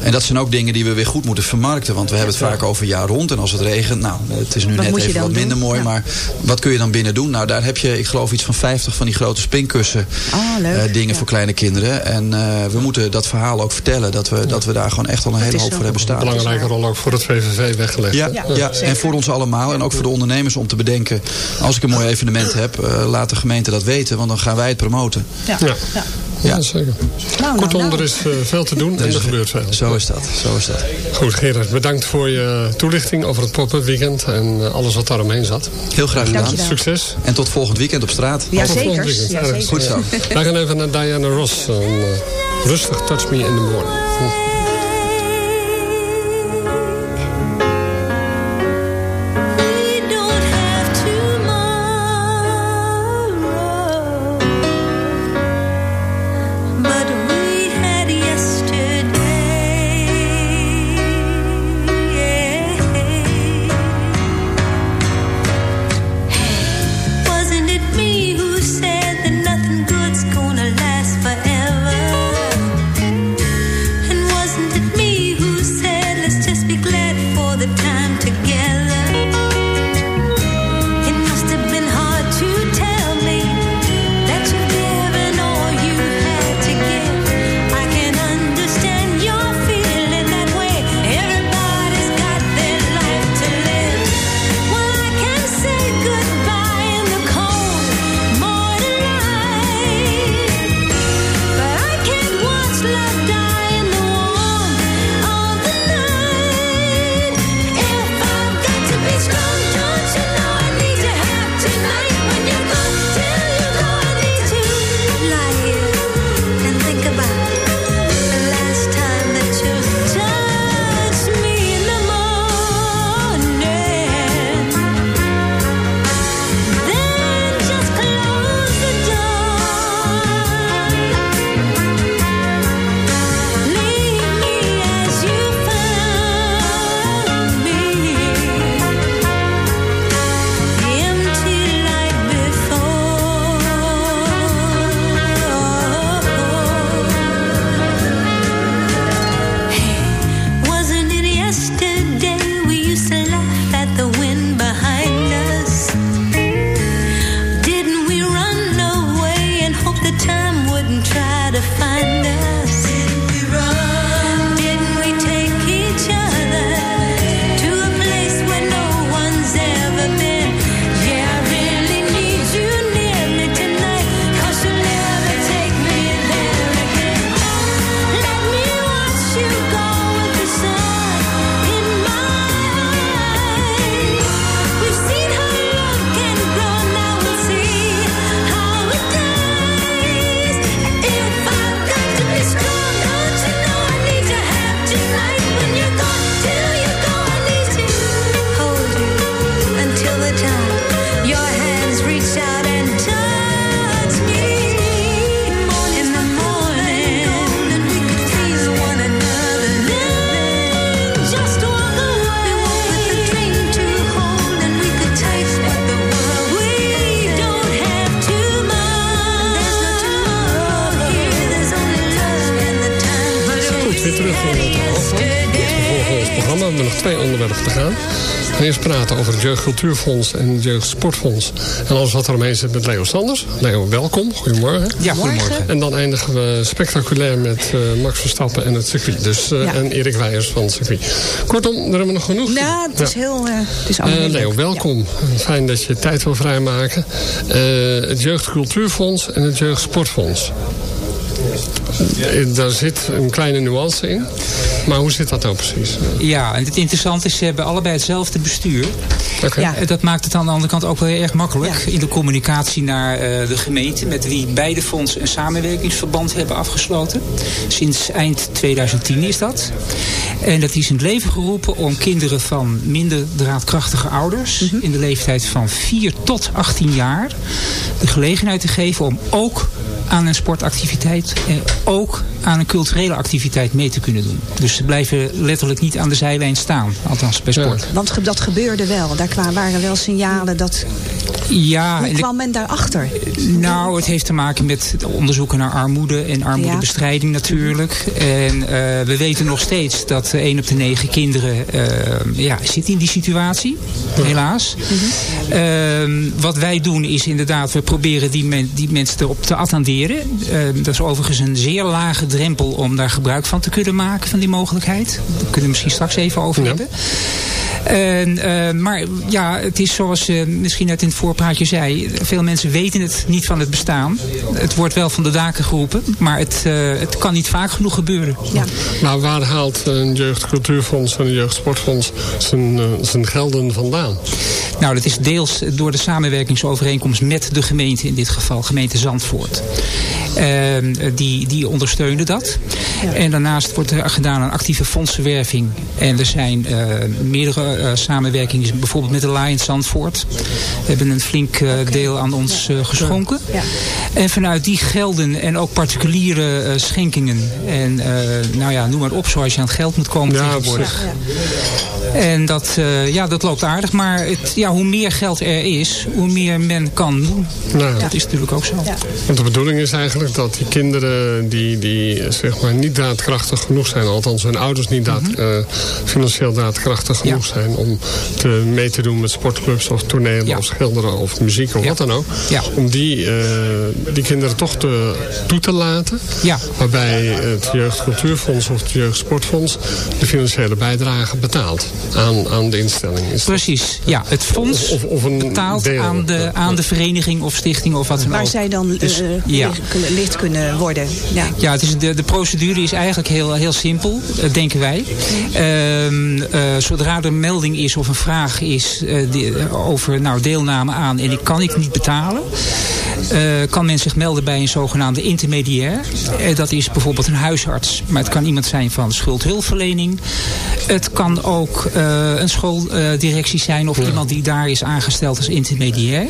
En dat zijn ook dingen die we weer goed moeten vermarkten. Want we hebben het vaak over jaar rond. En als het regent, nou, het is nu Wat net even wat minder doen? mooi. Ja. Maar wat kun je dan binnen doen? Nou, daar heb je, ik geloof, iets van 50 van die grote springkussen Ah, leuk. eh, dingen Ja. voor kleine kinderen. En eh, we moeten dat verhaal ook vertellen. Dat we, dat we daar gewoon echt al een hele hoop voor hebben Een staan. belangrijke rol ook voor het VVV weggelegd. Ja, ja, en voor ons allemaal. En ook voor de ondernemers om te bedenken... als ik een mooi evenement heb, eh, laat de gemeente dat weten. Want dan gaan wij het promoten. Ja. Ja. Ja. Ja, zeker. Nou, Kortom, nou, nou. er is eh, veel te doen en er gebeurt veel. Zo is dat. Zo is dat. Goed, Gerard, bedankt voor je toelichting over het pop-up weekend en eh, alles wat daaromheen zat. Heel graag gedaan. Dankjewel. Succes. En tot volgend weekend op straat. Ja, Tot volgend zeker. weekend. Ja, Ergens. zeker. Goed zo. Wij gaan even naar Diana Ross. En, rustig, touch me in the morning. Jeugdcultuurfonds en het Jeugdsportfonds. En alles wat er omheen zit met Leo Sanders. Leo, welkom. Goedemorgen. Ja, goedemorgen. En dan eindigen we spectaculair met eh, Max Verstappen en het circuit. Dus, eh, Ja. En Erik Weijers van het circuit. Kortom, daar hebben we nog genoeg. Nou, het is Ja. heel... eh, het is allemaal heel Leo, leuk. welkom. Fijn dat je tijd wil vrijmaken. Eh, het Jeugdcultuurfonds en het Jeugdsportfonds. Daar zit een kleine nuance in. Maar hoe zit dat nou precies? Ja, en het interessante is, ze hebben allebei hetzelfde bestuur. Ja. Dat maakt het aan de andere kant ook wel heel erg makkelijk. In de communicatie naar eh, de gemeente. Met wie beide fondsen een samenwerkingsverband hebben afgesloten. Sinds eind 2010 is dat. En dat is in het leven geroepen om kinderen van minder draadkrachtige ouders. In de leeftijd van 4 tot 18 jaar. De gelegenheid te geven om ook aan een sportactiviteit. En ook aan een culturele activiteit mee te kunnen doen. Dus ze blijven letterlijk niet aan de zijlijn staan. Althans bij sport. Want dat gebeurde wel. Daar waren wel signalen dat... Ja, Hoe de- kwam men daarachter? Nou, het heeft te maken met de onderzoeken naar armoede en armoedebestrijding natuurlijk. En eh, we weten nog steeds dat eh, één op de negen kinderen eh, ja, zit in die situatie, helaas. Ehm, wat wij doen is inderdaad, we proberen die, men- die mensen erop te attenderen. Ehm, dat is overigens een zeer lage drempel om daar gebruik van te kunnen maken, van die mogelijkheid. Daar kunnen we misschien straks even over hebben. En, eh, maar ja, het is zoals je misschien net in het voorpraatje zei. Veel mensen weten het niet van het bestaan. Het wordt wel van de daken geroepen. Maar het, eh, het kan niet vaak genoeg gebeuren. Ja. Maar waar haalt een jeugdcultuurfonds en een jeugdsportfonds zijn, eh, zijn gelden vandaan? Nou, dat is deels door de samenwerkingsovereenkomst met de gemeente, in dit geval gemeente Zandvoort. Ehm, die, die ondersteunen dat. En daarnaast wordt er gedaan aan actieve fondsenwerving. En er zijn eh, eh, samenwerkingen, bijvoorbeeld met de Lions Zandvoort. We hebben een flink eh, deel aan ons eh, geschonken. Ja. En vanuit die gelden en ook particuliere eh, schenkingen. En eh, nou ja, noem maar op zoals je aan het geld moet komen Ja, tegenwoordig. En dat, eh, ja, dat loopt aardig. Maar het, ja, hoe meer geld er is, hoe meer men kan doen. Nou, Dat is natuurlijk ook zo. Ja. Want de bedoeling is eigenlijk dat die kinderen die, die zeg maar niet daadkrachtig genoeg zijn, althans hun ouders niet daad, eh, financieel daadkrachtig genoeg Mhm. Ja. zijn om te, mee te doen met sportclubs of tonelen Ja. of schilderen of muziek of Ja. wat dan ook. Ja. Om die, eh, die kinderen toch te, toe te laten. Ja. Waarbij het Jeugdcultuurfonds of het Jeugdsportfonds de financiële bijdrage betaalt aan, aan de instelling. Is dat- Precies. Ja, het fonds Of- of een betaalt deel. aan de, Ja. aan de vereniging of stichting of wat dan ook. Waar zij dan Dus, eh, ja. lid, lid kunnen worden. Ja. Ja, het is de, de procedure is eigenlijk heel, heel simpel, eh, denken wij. Ehm, eh, zodra er een melding is of een vraag is die- over nou, deelname aan en ik kan ik niet betalen, eh, kan men zich melden bij een zogenaamde intermediair. Dat is bijvoorbeeld een huisarts, maar het kan iemand zijn van schuldhulpverlening. Het kan ook een schooldirectie zijn of iemand die daar is aangesteld als intermediair.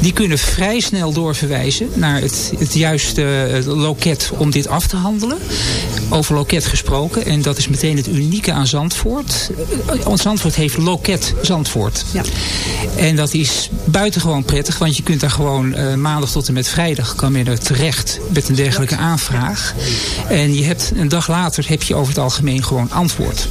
Die kunnen vrij snel doorverwijzen naar het, het juiste eh, loket om dit af te handelen. Over loket gesproken. En dat is meteen het unieke aan Zandvoort. Eh, Zandvoort heeft loket Zandvoort. Ja. En dat is buitengewoon prettig. Want je kunt daar gewoon eh, maandag tot en met vrijdag kan men er terecht met een dergelijke aanvraag. En je hebt een dag later heb je over het algemeen gewoon antwoord.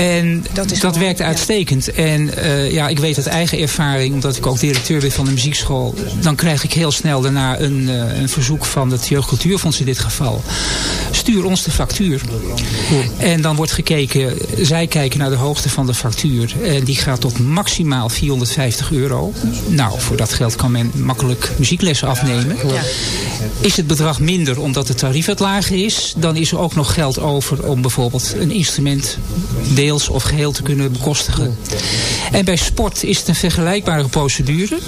En Dat dat, is gewoon, werkt ja. uitstekend. En eh, ja, ik weet uit eigen ervaring, omdat ik ook directeur ben van de muziekschool. Dan krijg ik heel snel daarna een, eh, een verzoek van het Jeugdcultuurfonds in dit geval. Stuur ons de factuur. En dan wordt gekeken, zij kijken naar de hoogte van de factuur. En die gaat tot maximaal 450 euro. Nou, voor dat geld kan men makkelijk muzieklessen afnemen. Is het bedrag minder omdat het tarief wat lager is, dan is er ook nog geld over om bijvoorbeeld een instrument deels of geheel te kunnen bekostigen. En bij sport is het een vergelijkbare procedure.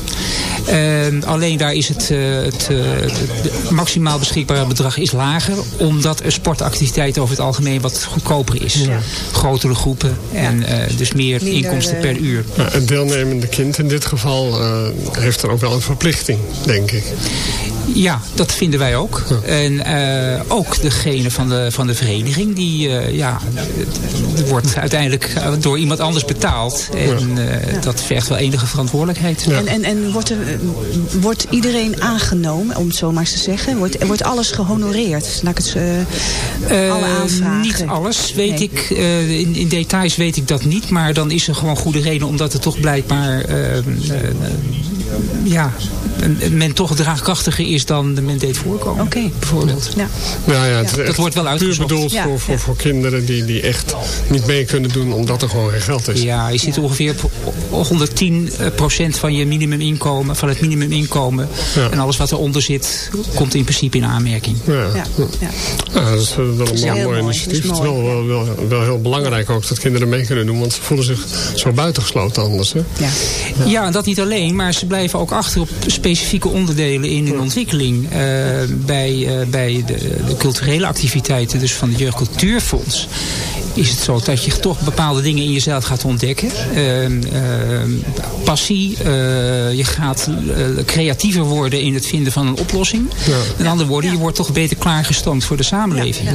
En alleen daar is het, eh, het, eh, het maximaal beschikbare bedrag is lager, omdat een sportactiviteit over het algemeen wat goedkoper is. Grotere groepen en eh, dus meer Minder, inkomsten eh, per uur. Ja, het deelnemende kind in dit geval eh, heeft er ook wel een verplichting, denk ik. Ja, dat vinden wij ook. En eh, ook degene van de, van de vereniging, die eh, ja, het wordt uiteindelijk door iemand anders betaald. En eh, dat vergt wel enige verantwoordelijkheid. En, en, en wordt, er, wordt iedereen aangenomen, om het zo maar eens te zeggen? Wordt, wordt alles gehonoreerd? Laat ik het, eh, alle Eh, aanvragen? Niet alles, weet Nee. ik. Eh, in, in details weet ik dat niet. Maar dan is er gewoon goede reden omdat het toch blijkbaar... ja, men toch draagkrachtiger is dan de men deed voorkomen. Oké. Bijvoorbeeld. Ja. Nou ja, het Dat wordt wel puur uitgezocht. bedoeld Ja, voor, voor, ja. voor kinderen die, die echt niet mee kunnen doen omdat er gewoon geen geld is. Ja, je zit ongeveer op 110 procent van je minimuminkomen, van het minimuminkomen. Ja. En alles wat eronder zit, komt in principe in aanmerking. Ja. Ja, ja. Ja, dat is eh, wel een is mooi, heel mooi initiatief. Het is wel, wel, wel, wel heel belangrijk ook dat kinderen mee kunnen doen. Want ze voelen zich zo buitengesloten anders. Hè? Ja. Ja, en dat niet alleen, maar ze blijven ook achter op specifieke onderdelen in hun ontwikkeling. Eh, bij, eh, bij de, de culturele activiteiten, dus van het Jeugdcultuurfonds, is het zo dat je toch bepaalde dingen in jezelf gaat ontdekken. Ehm, ehm, passie, eh, je gaat eh, creatiever worden in het vinden van een oplossing. Met andere woorden, je wordt toch beter klaargestoomd voor de samenleving.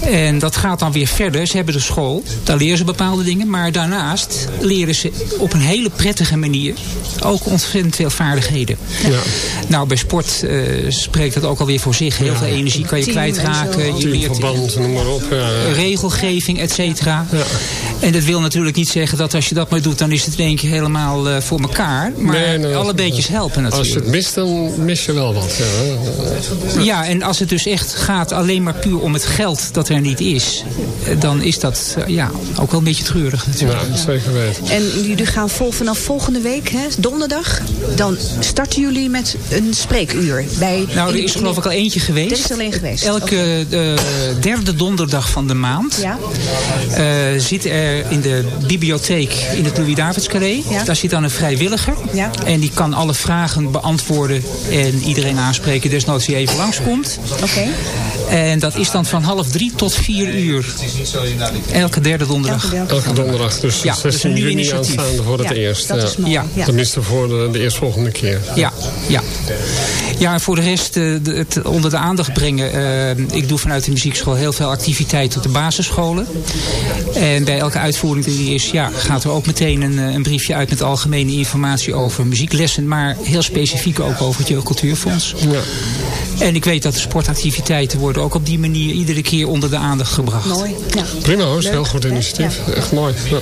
En dat gaat dan weer verder. Ze hebben de school, daar leren ze bepaalde dingen. Maar daarnaast leren ze op een hele prettige manier ook ontzettend veel vaardigheden. Nou, bij sport eh, spreekt dat ook alweer voor zich. Heel veel energie kan je kwijtraken. Je leert Teamverband, noem maar op. Ja. regelgeving, et cetera. En dat wil natuurlijk niet zeggen dat als je dat maar doet... dan is het in één keer helemaal eh, voor elkaar. Maar Nee, nee, alle beetjes helpen natuurlijk. Als je het mist, dan mis je wel wat. Ja. Ja, en als het dus echt gaat alleen maar puur om het geld dat er niet is... eh, dan is dat eh, ja, ook wel een beetje treurig natuurlijk. Ja, zeker weten. En jullie gaan vol, vanaf volgende week, hè, donderdag, dan starten jullie met een spreekuur. Bij, Nou, er is geloof ik al eentje geweest. Er is alleen geweest. Elke eh, derde donderdag van de maand Ja. eh, zit er in de bibliotheek in het Louis-Davids-carré. Daar zit dan een vrijwilliger. Ja. En die kan alle vragen beantwoorden en iedereen aanspreken. Desnoods die even langskomt. Oké. En dat is dan van half drie tot vier uur. Elke derde donderdag. Elke donderdag, dus Ja, dus 16 een nieuw juni initiatief. aanstaande voor het Ja, eerst. dat is mooi, Ja. ja. Tenminste voor de, de eerstvolgende keer. Ja, ja. Ja, en voor de rest eh, de- het onder de aandacht brengen. eh, ik doe vanuit de muziekschool heel veel activiteiten op de basisscholen. En bij uitvoering die er is, ja, gaat er ook meteen een, eh, een briefje uit met algemene informatie over muzieklessen. Maar heel specifiek ook over het Jeugdcultuurfonds. Ja. En ik weet dat de sportactiviteiten worden ook op die manier iedere keer onder de aandacht gebracht. Mooi. Ja. Prima hoor, is een heel goed initiatief. Echt mooi. Ja.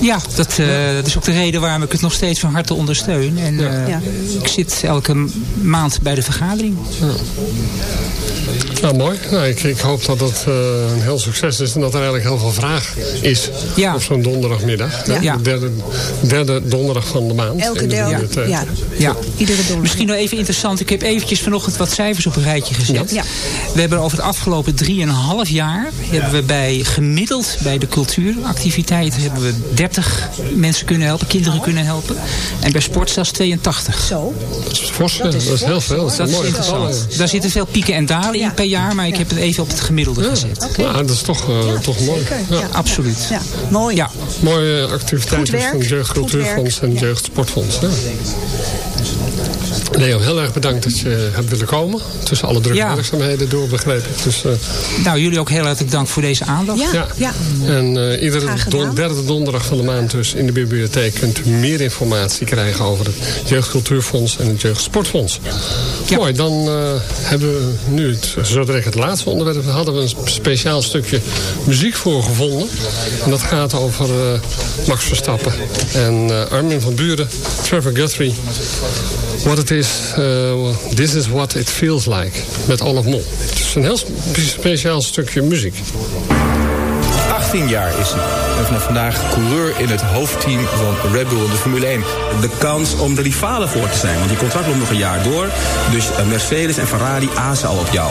Ja, dat, eh, dat is ook de reden waarom ik het nog steeds van harte ondersteun. En eh, Ja. ik zit elke maand bij de vergadering. Nou, mooi. Nou, ik, ik hoop dat dat eh, een heel succes is en dat er eigenlijk heel veel vraag is op zo'n donderdagmiddag. Ja. De derde, derde donderdag van de maand. Elke derde, ja. Ja. Iedere donderdag. Misschien nog even interessant. Ik heb eventjes vanochtend wat cijfers op een rijtje gezet. Ja. We hebben over het afgelopen 3,5 jaar... hebben we bij gemiddeld bij de cultuuractiviteiten... hebben we 30 mensen kunnen helpen, kinderen kunnen helpen. En bij sport zelfs 82. Zo. Dat is fors, dat is, heel veel. Dat is Dat interessant. Daar zitten veel pieken en dalen in per jaar... maar ik heb het even op het gemiddelde gezet. Nou, dat is toch, eh, toch mooi. Ja. Absoluut. Ja, mooi. Ja. Mooie activiteiten Goed werk, van het Jeugdcultuurfonds en het Jeugdsportfonds. Ja. Leo, heel erg bedankt dat je hebt willen komen. Tussen alle drukke Ja. werkzaamheden door, begreep ik. Dus, eh, Nou, jullie ook heel hartelijk dank voor deze aandacht. Ja, ja. En eh, iedere don- derde donderdag van de maand dus in de bibliotheek kunt u meer informatie krijgen over het Jeugdcultuurfonds en het Jeugdsportfonds. Mooi, dan eh, hebben we nu het, zo direct het laatste onderwerp. We hadden we een speciaal stukje muziek voor gevonden. En dat gaat over eh, Max Verstappen en eh, Armin van Buren, Trevor Guthrie. What it is, eh, this is what it feels like. Met Olaf Mol. Het is een heel spe- speciaal stukje muziek. 18 jaar is hij. En vanaf vandaag coureur in het hoofdteam van Red Bull in de Formule 1. de kans om de rivalen voor te zijn. Want die contract loopt nog een jaar door. Dus eh, Mercedes en Ferrari azen al op jou.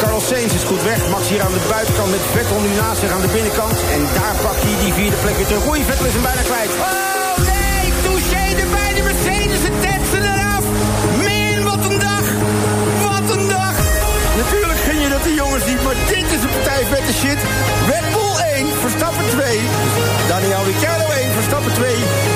Carlos Sainz is goed weg. Max hier aan de buitenkant met Vettel nu naast zich aan de binnenkant. En daar pakt hij die vierde plek weer terug. Oei, Vettel is hem bijna kwijt. Oh nee, touché erbij. De Mercedes, het tetsen eraf. Min, wat een dag. Wat een dag. Natuurlijk gun je dat de jongens niet, maar dit is een partij vette shit. Red Bull 1, Verstappen 2. Daniel Ricciardo 1, Verstappen 2.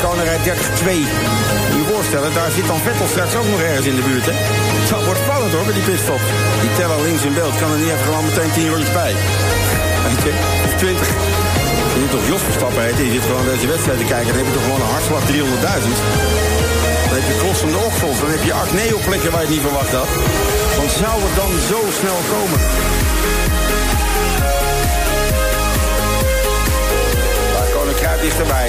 Rijkonen rijdt 30-2. Moet je voorstellen, daar zit dan Vettel straks ook nog ergens in de buurt, hè? Dat wordt spannend hoor, met die pitstop. Die teller links in beeld kan er niet even gewoon meteen 10 rondjes bij. Weet of 20. Je moet toch Jos Verstappen heten, je zit gewoon deze wedstrijd te kijken. Dan heb je toch gewoon een hartslag 300.000. Dan heb je klossende oksels, dan heb je acne-plekken waar je het niet verwacht had. Want zou het dan zo snel komen? Koning kruipt dichterbij.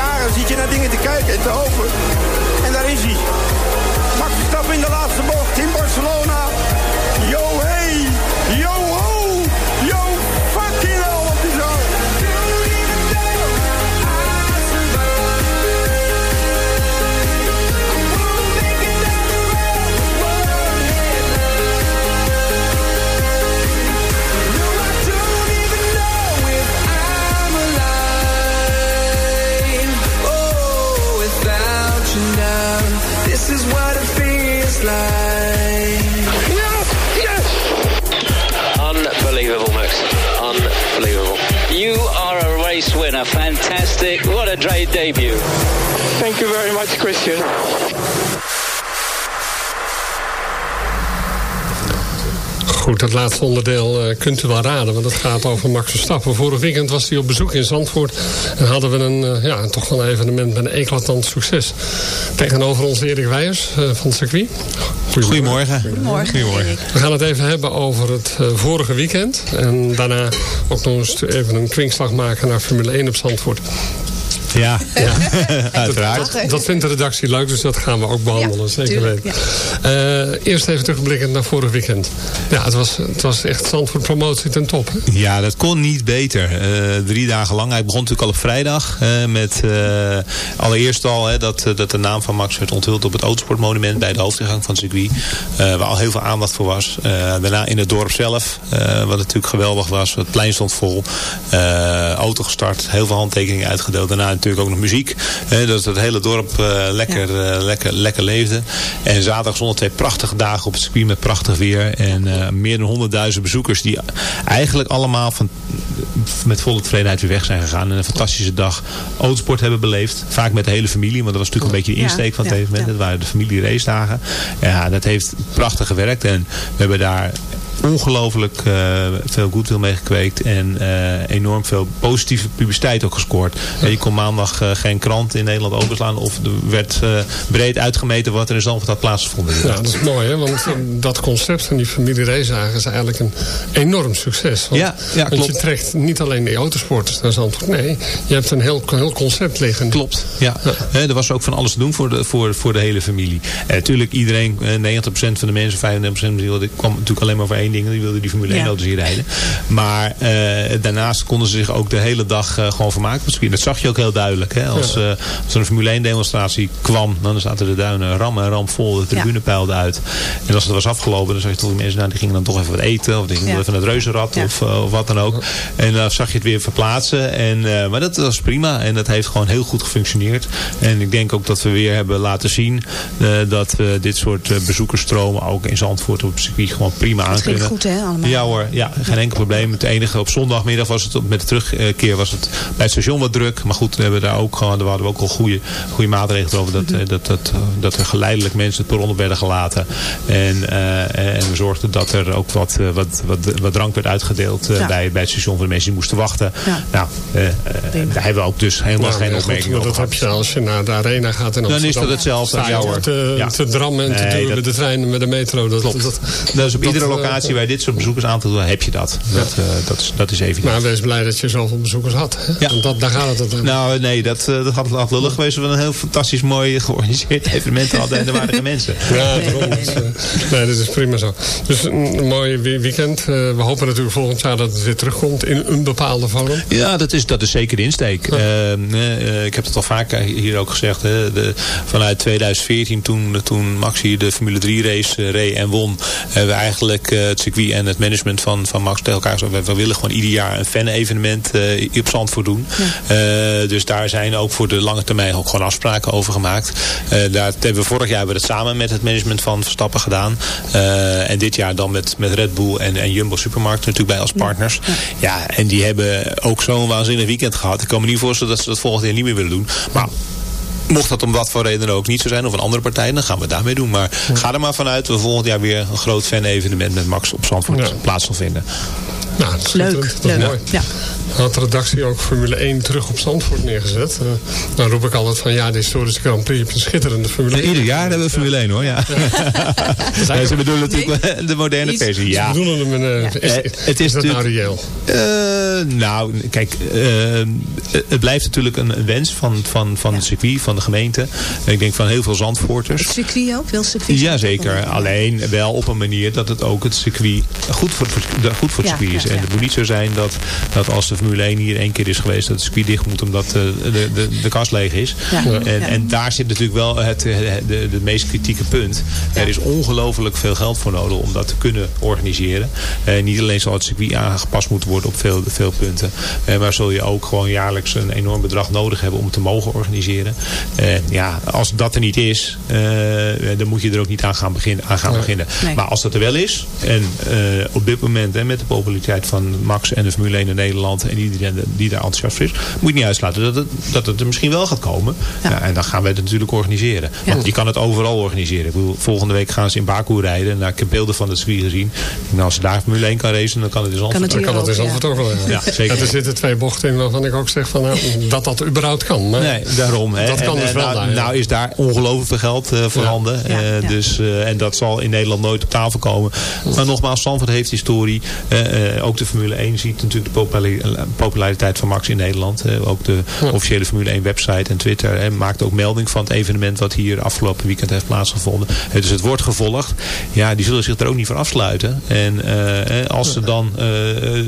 Jaren zit je naar dingen te kijken en te hopen. En daar is hij. Max Verstappen in de laatste bocht in Barcelona. Winner. Fantastic. What a great debut. Thank you very much, Christian. Goed, dat laatste onderdeel eh, kunt u wel raden, want het gaat over Max Verstappen. Vorig weekend was hij op bezoek in Zandvoort en hadden we een, eh, ja, toch wel een evenement met een eclatant succes. Tegenover ons Erik Weijers eh, van het circuit. Goedemorgen. Goedemorgen. We gaan het even hebben over het eh, vorige weekend. En daarna ook nog eens even een kwinkslag maken naar Formule 1 op Zandvoort. Ja, Ja. uiteraard. Dat, dat vindt de redactie leuk, dus dat gaan we ook behandelen, zeker weten. Eh, eerst even terugblikkend naar vorig weekend. Ja, het was, het was echt Zandvoort promotie ten top. hè? Ja, dat kon niet beter. Eh, drie dagen lang. Hij begon natuurlijk al op vrijdag. eh, met eh, allereerst al hè, dat, dat de naam van Max werd onthuld op het autosportmonument bij de hoofdingang van het circuit. eh, waar al heel veel aandacht voor was. Eh, daarna in het dorp zelf. eh, wat natuurlijk geweldig was. Het plein stond vol. eh, auto gestart. Heel veel handtekeningen uitgedeeld. Daarna natuurlijk ook nog muziek. hè, dat het hele dorp eh, lekker, eh, lekker, lekker leefde. En zaterdag stonden twee prachtige dagen op het circuit met prachtig weer. En eh, meer dan 100.000 bezoekers die eigenlijk allemaal van, met volle tevredenheid weer weg zijn gegaan. En een fantastische dag autosport hebben beleefd. Vaak met de hele familie, want dat was natuurlijk een beetje de insteek van het evenement. Dat waren de familie race dagen. Ja, dat heeft prachtig gewerkt. En we hebben daar ongelooflijk eh, veel goodwill mee gekweekt. En eh, enorm veel positieve publiciteit ook gescoord. Je kon maandag eh, geen krant in Nederland openslaan. Of er werd breed uitgemeten wat er in Zandvoort had plaatsgevonden. Ja, dat is mooi, hè? want dat concept van die familie racedagen is eigenlijk een enorm succes. Want, Ja, ja, want je klopt. trekt niet alleen die autosporters naar Zandvoort. Nee, je hebt een heel, heel concept liggen. Klopt, ja. Er was ook van alles te doen voor de, voor, voor de hele familie. Natuurlijk iedereen, eh, 90% van de mensen, 35% die wilde, kwam natuurlijk alleen maar voor één ding. Die wilden die Formule 1 Ja. auto's hier rijden. Maar eh, daarnaast konden ze zich ook de hele dag eh, gewoon vermaken. Misschien, dat zag je ook heel duidelijk. Hè? Als, eh, als er een Formule 1 demonstratie kwam, dan zaten de duinen ram en ram vol. De tribune Ja. peilde uit. En als het was afgelopen, dan zag je toch die mensen, nou, die gingen dan toch even wat eten. Of die gingen Ja. even naar het reuzenrad Ja. of, of wat dan ook. En dan zag je het weer verplaatsen. En, eh, maar dat was prima. En dat heeft gewoon heel goed gefunctioneerd. En ik denk ook dat we weer hebben laten zien eh, dat we dit soort eh, bezoekersstromen ook in Zandvoort op het circuit gewoon prima aan ging goed, hè, allemaal. Ja hoor, ja, geen enkel probleem. Het enige op zondagmiddag was het, met de terugkeer was het bij het station wat druk. Maar goed, we hebben daar ook gewoon, daar hadden we ook al goede, goede maatregelen over. Dat, eh, dat, dat, dat er geleidelijk mensen het perron op werden gelaten. En, eh, en we zorgden dat er ook wat, eh, wat, wat, wat drank werd uitgedeeld eh, Ja. bij, bij het station voor de mensen die moesten wachten. Ja. Nou, daar hebben we ook dus helemaal Nou, geen opmerkingen over dat heb je als je naar de arena gaat in Dan is dat hetzelfde, ja, hoor. Te, Ja. te drammen en te duwen dat- met de trein en met de metro. Dat, dat, Dat is op iedere locatie je dit soort bezoekers aan te doen, heb je dat. Dat, eh, dat, is, dat is evident. Maar wees blij dat je zoveel bezoekers had. Hè? Want dat, daar gaat het om. Nou, nee, dat, eh, dat had had lullig geweest. We een heel fantastisch mooi georganiseerd evenement hadden. En er waren geen mensen. Ja, daarom. Dus, nee, dat is prima zo. Dus een, mooi we- weekend. Eh, we hopen natuurlijk volgend jaar dat het weer terugkomt in een bepaalde vorm. Ja, dat is, dat is zeker de insteek. Eh, eh, ik heb het al vaker hier ook gezegd. Hè, de, vanuit 2014, toen, toen Max hier de Formule 3 race reed en won... hebben we eigenlijk eh, het circuit en het management van, van Max tegen elkaar we, we willen gewoon ieder jaar een fan-evenement hier op Zandvoort doen. Eh, dus daar zijn ook voor de lange termijn ook gewoon afspraken over gemaakt. Eh, daar hebben we vorig jaar hebben we het samen met het management van Verstappen gedaan. En dit jaar dan met, met Red Bull en, en Jumbo Supermarkt natuurlijk bij als partners. Ja, en die hebben ook zo'n waanzinnig weekend gehad. Ik kan me niet voorstellen dat ze dat volgend jaar niet meer willen doen. Maar mocht dat om wat voor reden ook niet zo zijn, of een andere partij, dan gaan we het daarmee doen. Maar ga er maar vanuit dat we volgend jaar weer een groot fan-evenement met Max op Zandvoort plaats zal vinden. Nou, dat is. Leuk, Dat is leuk. mooi. Ja. Had de redactie ook Formule 1 terug op Zandvoort neergezet. Eh, dan roep ik altijd van ja, de historische Grand Prix heeft een schitterende Formule 1. ieder jaar hebben we Formule 1 hoor, ja. Ja, ze bedoelen natuurlijk de moderne versie. Ja. Ze bedoelen hem, eh, is, Eh, het is dat nou natuurlijk- reëel? Eh, nou, kijk, het blijft natuurlijk een een wens van, van, van het circuit, van de gemeente. En ik denk van heel veel Zandvoorters. Het circuit ook? Wil circuit? Jazeker, alleen wel op een manier dat het ook het circuit goed voor het, goed voor het circuit is. En het moet niet zo zijn dat, dat als de Formule 1 hier één keer is geweest, dat het circuit dicht moet omdat eh, de, de, de kast leeg is. En, en daar zit natuurlijk wel het, eh, de, de meest kritieke punt. Er is ongelooflijk veel geld voor nodig om dat te kunnen organiseren. Eh, niet alleen zal het circuit aangepast moeten worden op veel, veel punten. maar zul je ook gewoon jaarlijks een enorm bedrag nodig hebben om het te mogen organiseren. En ja, als dat er niet is, eh, dan moet je er ook niet aan gaan, beginnen, aan gaan beginnen. Nee. Maar als dat er wel is, en eh, op dit moment hè, met de populariteit van Max en de Formule 1 in Nederland en iedereen die daar enthousiast voor is, moet je niet uitsluiten dat het, dat het er misschien wel gaat komen. Ja. en dan gaan we het natuurlijk organiseren. Want je kan het overal organiseren. Ik bedoel, volgende week gaan ze in Baku rijden. Nou, ik heb beelden van het circuit gezien. Nou, als ze daar Formule 1 kan racen, dan kan het Zandvoort. Dan kan het in Zandvoort ook wel. Ja, zeker. er zitten twee bochten in waarvan ik ook zeg van, nou, dat dat überhaupt kan. Maar Nee, daarom. Hè. Dat kan En, wel nou, daar, ja. nou is daar ongelooflijk veel geld eh, voorhanden. Ja, Eh, ja. Dus, eh, en dat zal in Nederland nooit op tafel komen. Maar nogmaals, Zandvoort heeft historie. Eh, eh, ook de Formule 1 ziet natuurlijk de populari- populariteit van Max in Nederland. Eh, ook de officiële Formule 1 website en Twitter eh, maakt ook melding van het evenement wat hier afgelopen weekend heeft plaatsgevonden. Dus het wordt gevolgd. Ja, die zullen zich er ook niet van afsluiten. En als ze dan eh,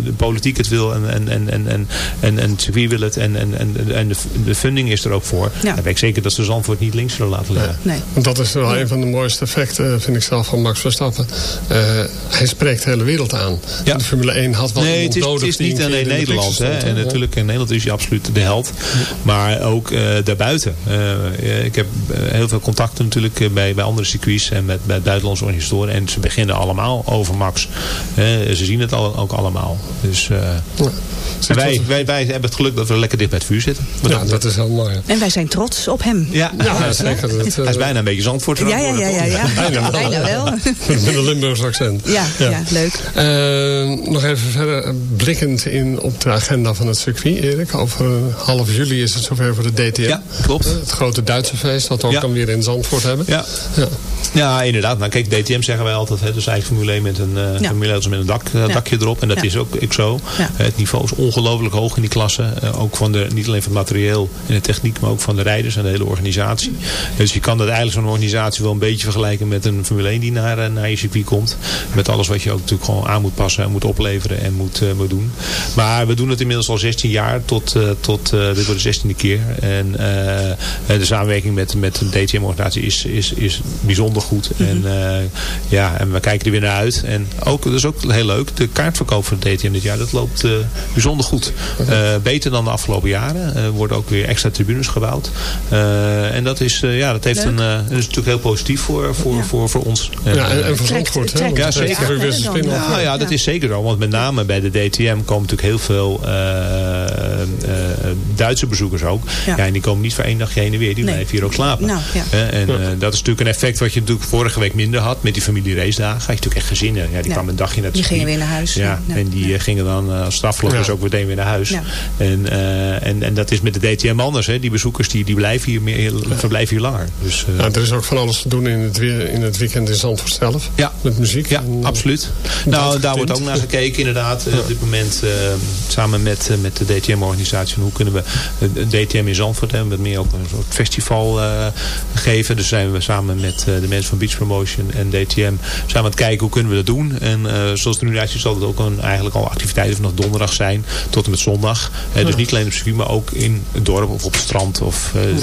de politiek het wil en, en, en, en, en, en, en het circuit wil het en, en, en, en de, de funding is er ook voor. Dan weet ik zeker dat ze Zandvoort niet links zullen laten liggen. Want dat is wel een van de mooiste effecten, vind ik zelf, van Max Verstappen. Eh, hij spreekt de hele wereld aan. De Formule 1 had wel Nee, het is, het is niet alleen in Nederland. Hè. En natuurlijk in Nederland is hij absoluut de held. Maar ook eh, daarbuiten. Eh, ik heb eh, heel veel contacten natuurlijk eh, bij, bij andere circuits en met, met buitenlandse organisatoren. En ze beginnen allemaal over Max. Eh, ze zien het al, ook allemaal. Dus eh, en wij, wij, wij hebben het geluk dat we lekker dicht bij het vuur zitten. Ja, dat is heel mooi. En wij zijn trots op hem. Ja, Ja, zeker. Dat, Hij is bijna een beetje Zandvoort. Ja, ja, ja, ja, ja. Bijna wel. Bijna wel. Met een Limburgs accent. Ja, ja. leuk. Eh, nog even verder eh, blikkend in op de agenda van het circuit, Erik. Over eh, half juli is het zover voor de DTM. Ja, klopt. Eh, het grote Duitse feest dat we ook Ja. dan weer in Zandvoort hebben. Ja. Ja. Ja, inderdaad. Nou, kijk, DTM zeggen wij altijd. Hè, dus eigenlijk Formule 1 met een, eh Ja. Formule 1 met een dak, eh, Ja. dakje erop. En dat Ja. is ook ik zo. Ja. Eh, het niveau is ongelooflijk hoog in die klasse. Eh, ook van de, niet alleen van het materieel en de techniek, maar ook van de rijders en de hele organisatie. Dus je kan dat eigenlijk zo'n organisatie wel een beetje vergelijken met een Formule 1 die naar, eh, naar je circuit komt. Met alles wat je ook natuurlijk gewoon aan moet passen en moet opleveren en moet, eh, moet doen. Maar we doen het inmiddels al 16 jaar tot, eh, tot dit wordt de 16e keer. En de samenwerking met, met de DTM-organisatie is, is, is bijzonder goed. En, eh, ja, en we kijken er weer naar uit. En ook, dat is ook heel leuk, de kaartverkoop van de DTM dit jaar, dat loopt bijzonder goed. Beter dan de afgelopen jaren. Er worden ook weer extra tribunes gebouwd. Eh, en dat is, eh, ja, dat heeft Leuk. een, eh, dat is natuurlijk heel positief voor, voor, voor, voor ons. Ja, en, en voor Zandvoort. hè, ja, zeker. Nou ja, dat is zeker zo. Want met name bij de DTM komen natuurlijk heel veel eh, eh, Duitse bezoekers ook. Ja. Ja. en die komen niet voor één dagje heen en weer. Die Nee. blijven hier ook slapen. Nou, ja. Hè, en eh, dat is natuurlijk een effect wat je natuurlijk vorige week minder had. Met die familie race dagen. Had je natuurlijk echt gezinnen. Ja, die Ja. kwamen een dagje naar het Die gingen weer naar huis. Ja, Ja. en die gingen dan eh, als strafvloggers Ja. ook meteen weer naar huis. Ja. En, eh, en, en dat is met de DTM anders. Hè. Die bezoekers die, die blijven hier meer, verblijven hier langer. Dus, eh, Ja, er is ook van alles te doen in het, weer, in het weekend in Zandvoort zelf. Ja. Met muziek. Ja, absoluut. Nou, daar wordt ook naar gekeken inderdaad. Eh, Op dit moment eh, samen met, eh, met de DTM-organisatie. Hoe kunnen we eh, DTM in Zandvoort hebben. Met meer ook een soort festival eh, geven. Dus zijn we samen met eh, de mensen van Beach Promotion en DTM. Zijn we aan het kijken hoe kunnen we dat doen. En eh, zoals het er nu uitziet zal het ook een, eigenlijk al activiteiten vanaf donderdag zijn. Tot en met zondag. Eh, dus niet alleen op circuit maar ook in het dorp of op het strand. Of, eh, eh, eh,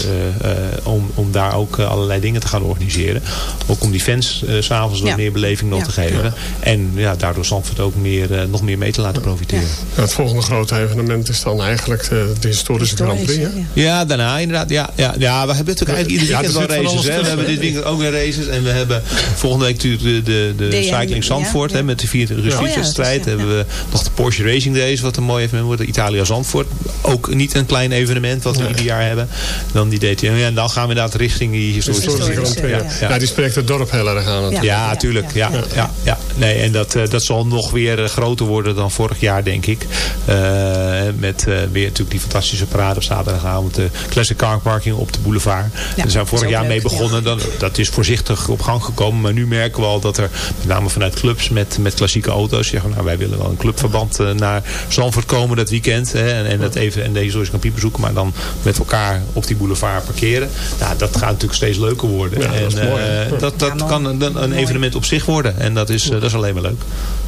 om, om daar ook eh, allerlei dingen te gaan organiseren. Ook om die fans eh, s s'avonds wat Ja. meer beleving nog Ja. te geven. En ja, daardoor Zandvoort ook meer, eh, nog meer mee te laten profiteren. Ja, het volgende grote evenement is dan eigenlijk de, de historische Grand Prix. Hè? Ja, daarna inderdaad. Ja, ja, ja we hebben natuurlijk eigenlijk ieder Ja, weekend wel races. Hè. We hebben dit weekend ook weer races. En we hebben volgende week natuurlijk de, de, de Cycling Zandvoort. ja, Hè, met de 24 uur. Oh ja, hebben we nog de Porsche Racing Days. Wat een mooi evenement wordt. De Italia Zandvoort. Ook niet een klein evenement wat we ieder jaar hebben. Dan die DTM. Ja, en dan gaan we inderdaad richting die historische Historische. Ja. Ja, die spreekt het dorp heel erg aan. Ja, tuurlijk. Ja, ja. Ja, Nee, en dat, eh, dat zal nog weer eh, groter worden dan vorig jaar, denk ik. Eh, met eh, weer natuurlijk die fantastische parade op zaterdagavond. De Classic Car Parking op de boulevard. Daar zijn we vorig jaar leuk, mee ja. begonnen. Dan, dat is voorzichtig op gang gekomen. Maar nu merken we al dat er, met name vanuit clubs met, met klassieke auto's, zeggen nou wij willen wel een clubverband naar Zandvoort komen dat weekend. Hè, en, en, dat even, en de historische kampioen bezoeken. Maar dan met elkaar op die boulevard parkeren. Nou, dat gaat natuurlijk steeds leuker worden. Ja, dat en is mooi, eh, hè? dat, dat kan een, een evenement op zich worden. En dat is, eh, dat is alleen maar leuk.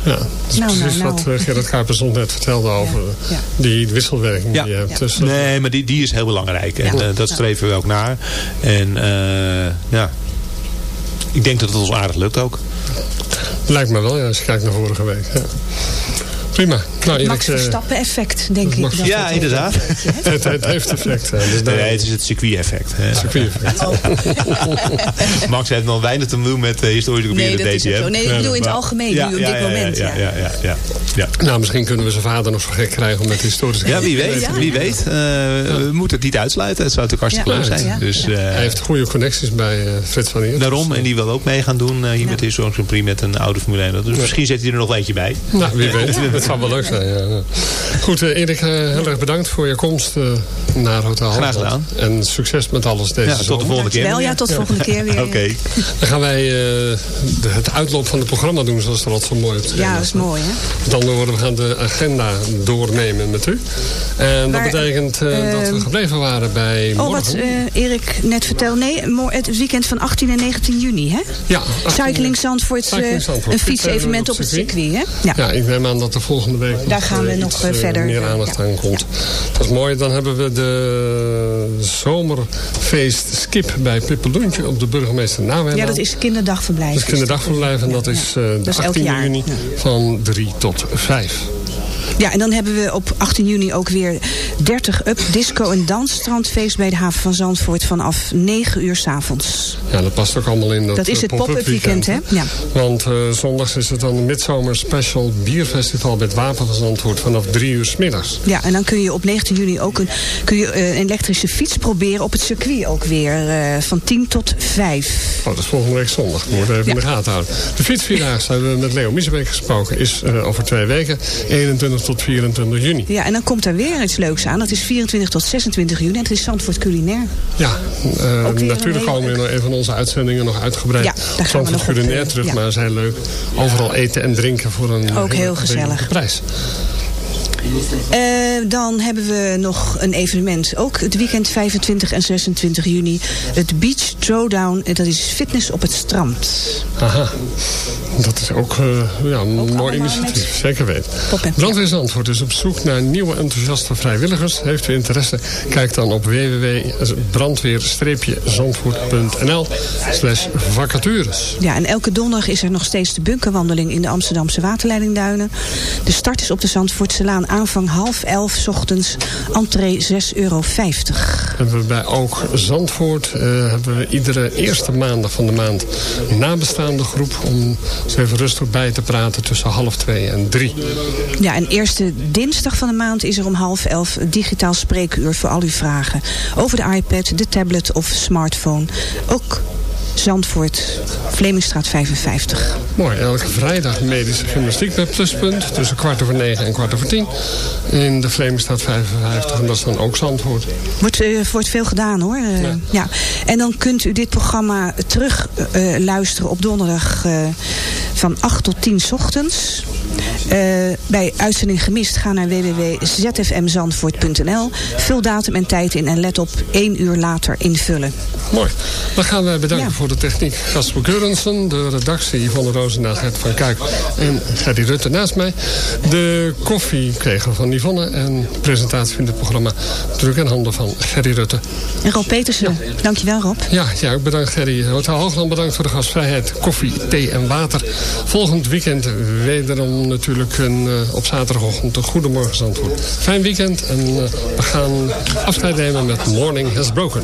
Ja, dat is Nou, precies nou, wat nou. eh, Gerard Kuipers ons net vertelde over Ja. die wisselwerking Ja. die je hebt. tussen Nee, maar die, die is heel belangrijk. En Ja. dat streven we ook naar. En eh, ja, ik denk dat het ons aardig lukt ook. Lijkt me wel, ja, als je kijkt naar vorige week. Ja. Prima. Nou, Max eh, Verstappen effect, denk ik. Dat Ja, inderdaad. het, het heeft effect. Dus Nee, het is het circuit-effect. hè. circuit-effect. Max heeft nog weinig te doen met de historische gebieden Nee, dat DTM. zo. Nee, ik bedoel in het algemeen, Ja, nu op ja, dit moment. Ja, ja, ja, ja, ja. Nou, misschien kunnen we zijn vader nog zo gek krijgen om met historische Ja, wie weet. Ja, wie weet. Eh, We moeten het niet uitsluiten. Het zou natuurlijk hartstikke Ja. leuk zijn. Ja. Dus, eh, Hij heeft goede connecties bij eh Frits van Eert. Daarom, en die wil ook mee gaan doen eh, hier Ja. met de Historische Prix met een oude Formule 1. Dus misschien zet hij er nog eentje bij. Nou, wie weet. Dat zou wel leuk zijn. Ja. ja. Goed, eh, Erik, eh, heel erg bedankt voor je komst eh, naar Hotel Graag gedaan. En succes met alles deze Ja, tot de zomer. volgende keer. Wel, ja, tot de volgende keer weer. Oké. Dan gaan wij eh, de- het uitloop van het programma doen, zoals er wat zo mooi op Ja, dat is mooi, hè? Dan worden we gaan de agenda doornemen met u. En dat Maar, betekent eh, dat we gebleven waren bij Oh, morgen. wat eh, Erik net vertelde. Nee, het weekend van 18 en 19 juni, hè? ja, Cycling Zandvoort, Cycling Zandvoort. een fietsevenement op het circuit, hè? Ja. Ja, ik neem aan dat er volgende week Daar gaan we nog, eh, eh, verder, meer eh, aandacht ja. aan komt. Dat is mooi. Dan hebben we de zomerfeest Skip bij Pippeloentje op de burgemeester Nawijn. Ja, dat is kinderdagverblijf. Dat is kinderdagverblijf en dat is de Dat is elk 18 jaar, juni van 3 tot 5. Ja, en dan hebben we op 18 juni ook weer 30 Up Disco en Dansstrandfeest bij de haven van Zandvoort vanaf 9 uur s'avonds. Ja, dat past ook allemaal in dat, Dat is eh, het pop-up weekend, hè? Ja. Want eh, zondags is het dan een Midzomer Special Bierfestival met Wapen van Zandvoort vanaf 3 uur 's middags. Ja, en dan kun je op 19 juni ook een, kun je, eh, een elektrische fiets proberen op het circuit ook weer. van 10 tot 5. Oh, dat is volgende week zondag. We even in de gaten houden. De fietsvierdaagse hebben we met Leo Miesebeek gesproken. Is over twee weken, 21 tot 24 juni. Ja, en dan komt er weer iets leuks aan. Dat is 24 tot 26 juni. En dat is Zandvoort Culinair. Ja, eh, natuurlijk een komen we in een van onze uitzendingen nog uitgebreid. Ja, daar gaan we Zandvoort nog culinair eh, terug, ja. maar dat is heel leuk. Overal eten en drinken voor een Ook heel gezellig. prijs. Eh, dan hebben we nog een evenement. Ook het weekend 25 en 26 juni. Het Beach Throwdown. En dat is fitness op het strand. Aha, dat is ook, eh, ja, een mooi initiatief. Zeker weten. Brandweer Zandvoort is op zoek naar nieuwe enthousiaste vrijwilligers. Heeft u interesse? Kijk dan op www.brandweer-zandvoort.nl slash vacatures. Ja, en elke donderdag is er nog steeds de bunkerwandeling in de Amsterdamse waterleidingduinen. De start is op de Zandvoortse Laan aanvang half elf 's ochtends. Entree 6,50 euro. Hebben we bij ook Zandvoort eh, hebben we iedere eerste maandag van de maand een nabestaande groep om ze even rustig bij te praten tussen half twee en drie. Ja, en eerste dinsdag van de maand is er om half elf digitaal spreekuur voor al uw vragen. Over de iPad, de tablet of smartphone. Ook Zandvoort, Vlemingstraat 55. Mooi, elke vrijdag medische gymnastiek bij Pluspunt. Tussen kwart over negen en kwart over tien. In de Vlemingstraat 55. En dat is dan ook Zandvoort. Wordt, eh, wordt veel gedaan hoor. Eh, ja. En dan kunt u dit programma terug eh, luisteren op donderdag van 8 tot 10 's ochtends. Bij uitzending gemist ga naar www.zfmzandvoort.nl. Vul datum en tijd in en let op één uur later invullen. Mooi. Dan gaan wij bedanken voor de techniek. Casper Geurensen, de redactie Yvonne Roosendaal, Gert van Kuik en Gerry Rutte naast mij. De koffie kregen we van Yvonne en de presentatie van dit programma druk in handen van Gerry Rutte. En Rob Petersen, dankjewel Rob. Ja, ja, ook bedankt Gerry. Hotel Hoogland bedankt voor de gastvrijheid. Koffie, thee en water. Volgend weekend wederom natuurlijk een, eh, op zaterdagochtend een goedemorgen Zandvoort. Fijn weekend en eh, we gaan afscheid nemen met Morning Has Broken.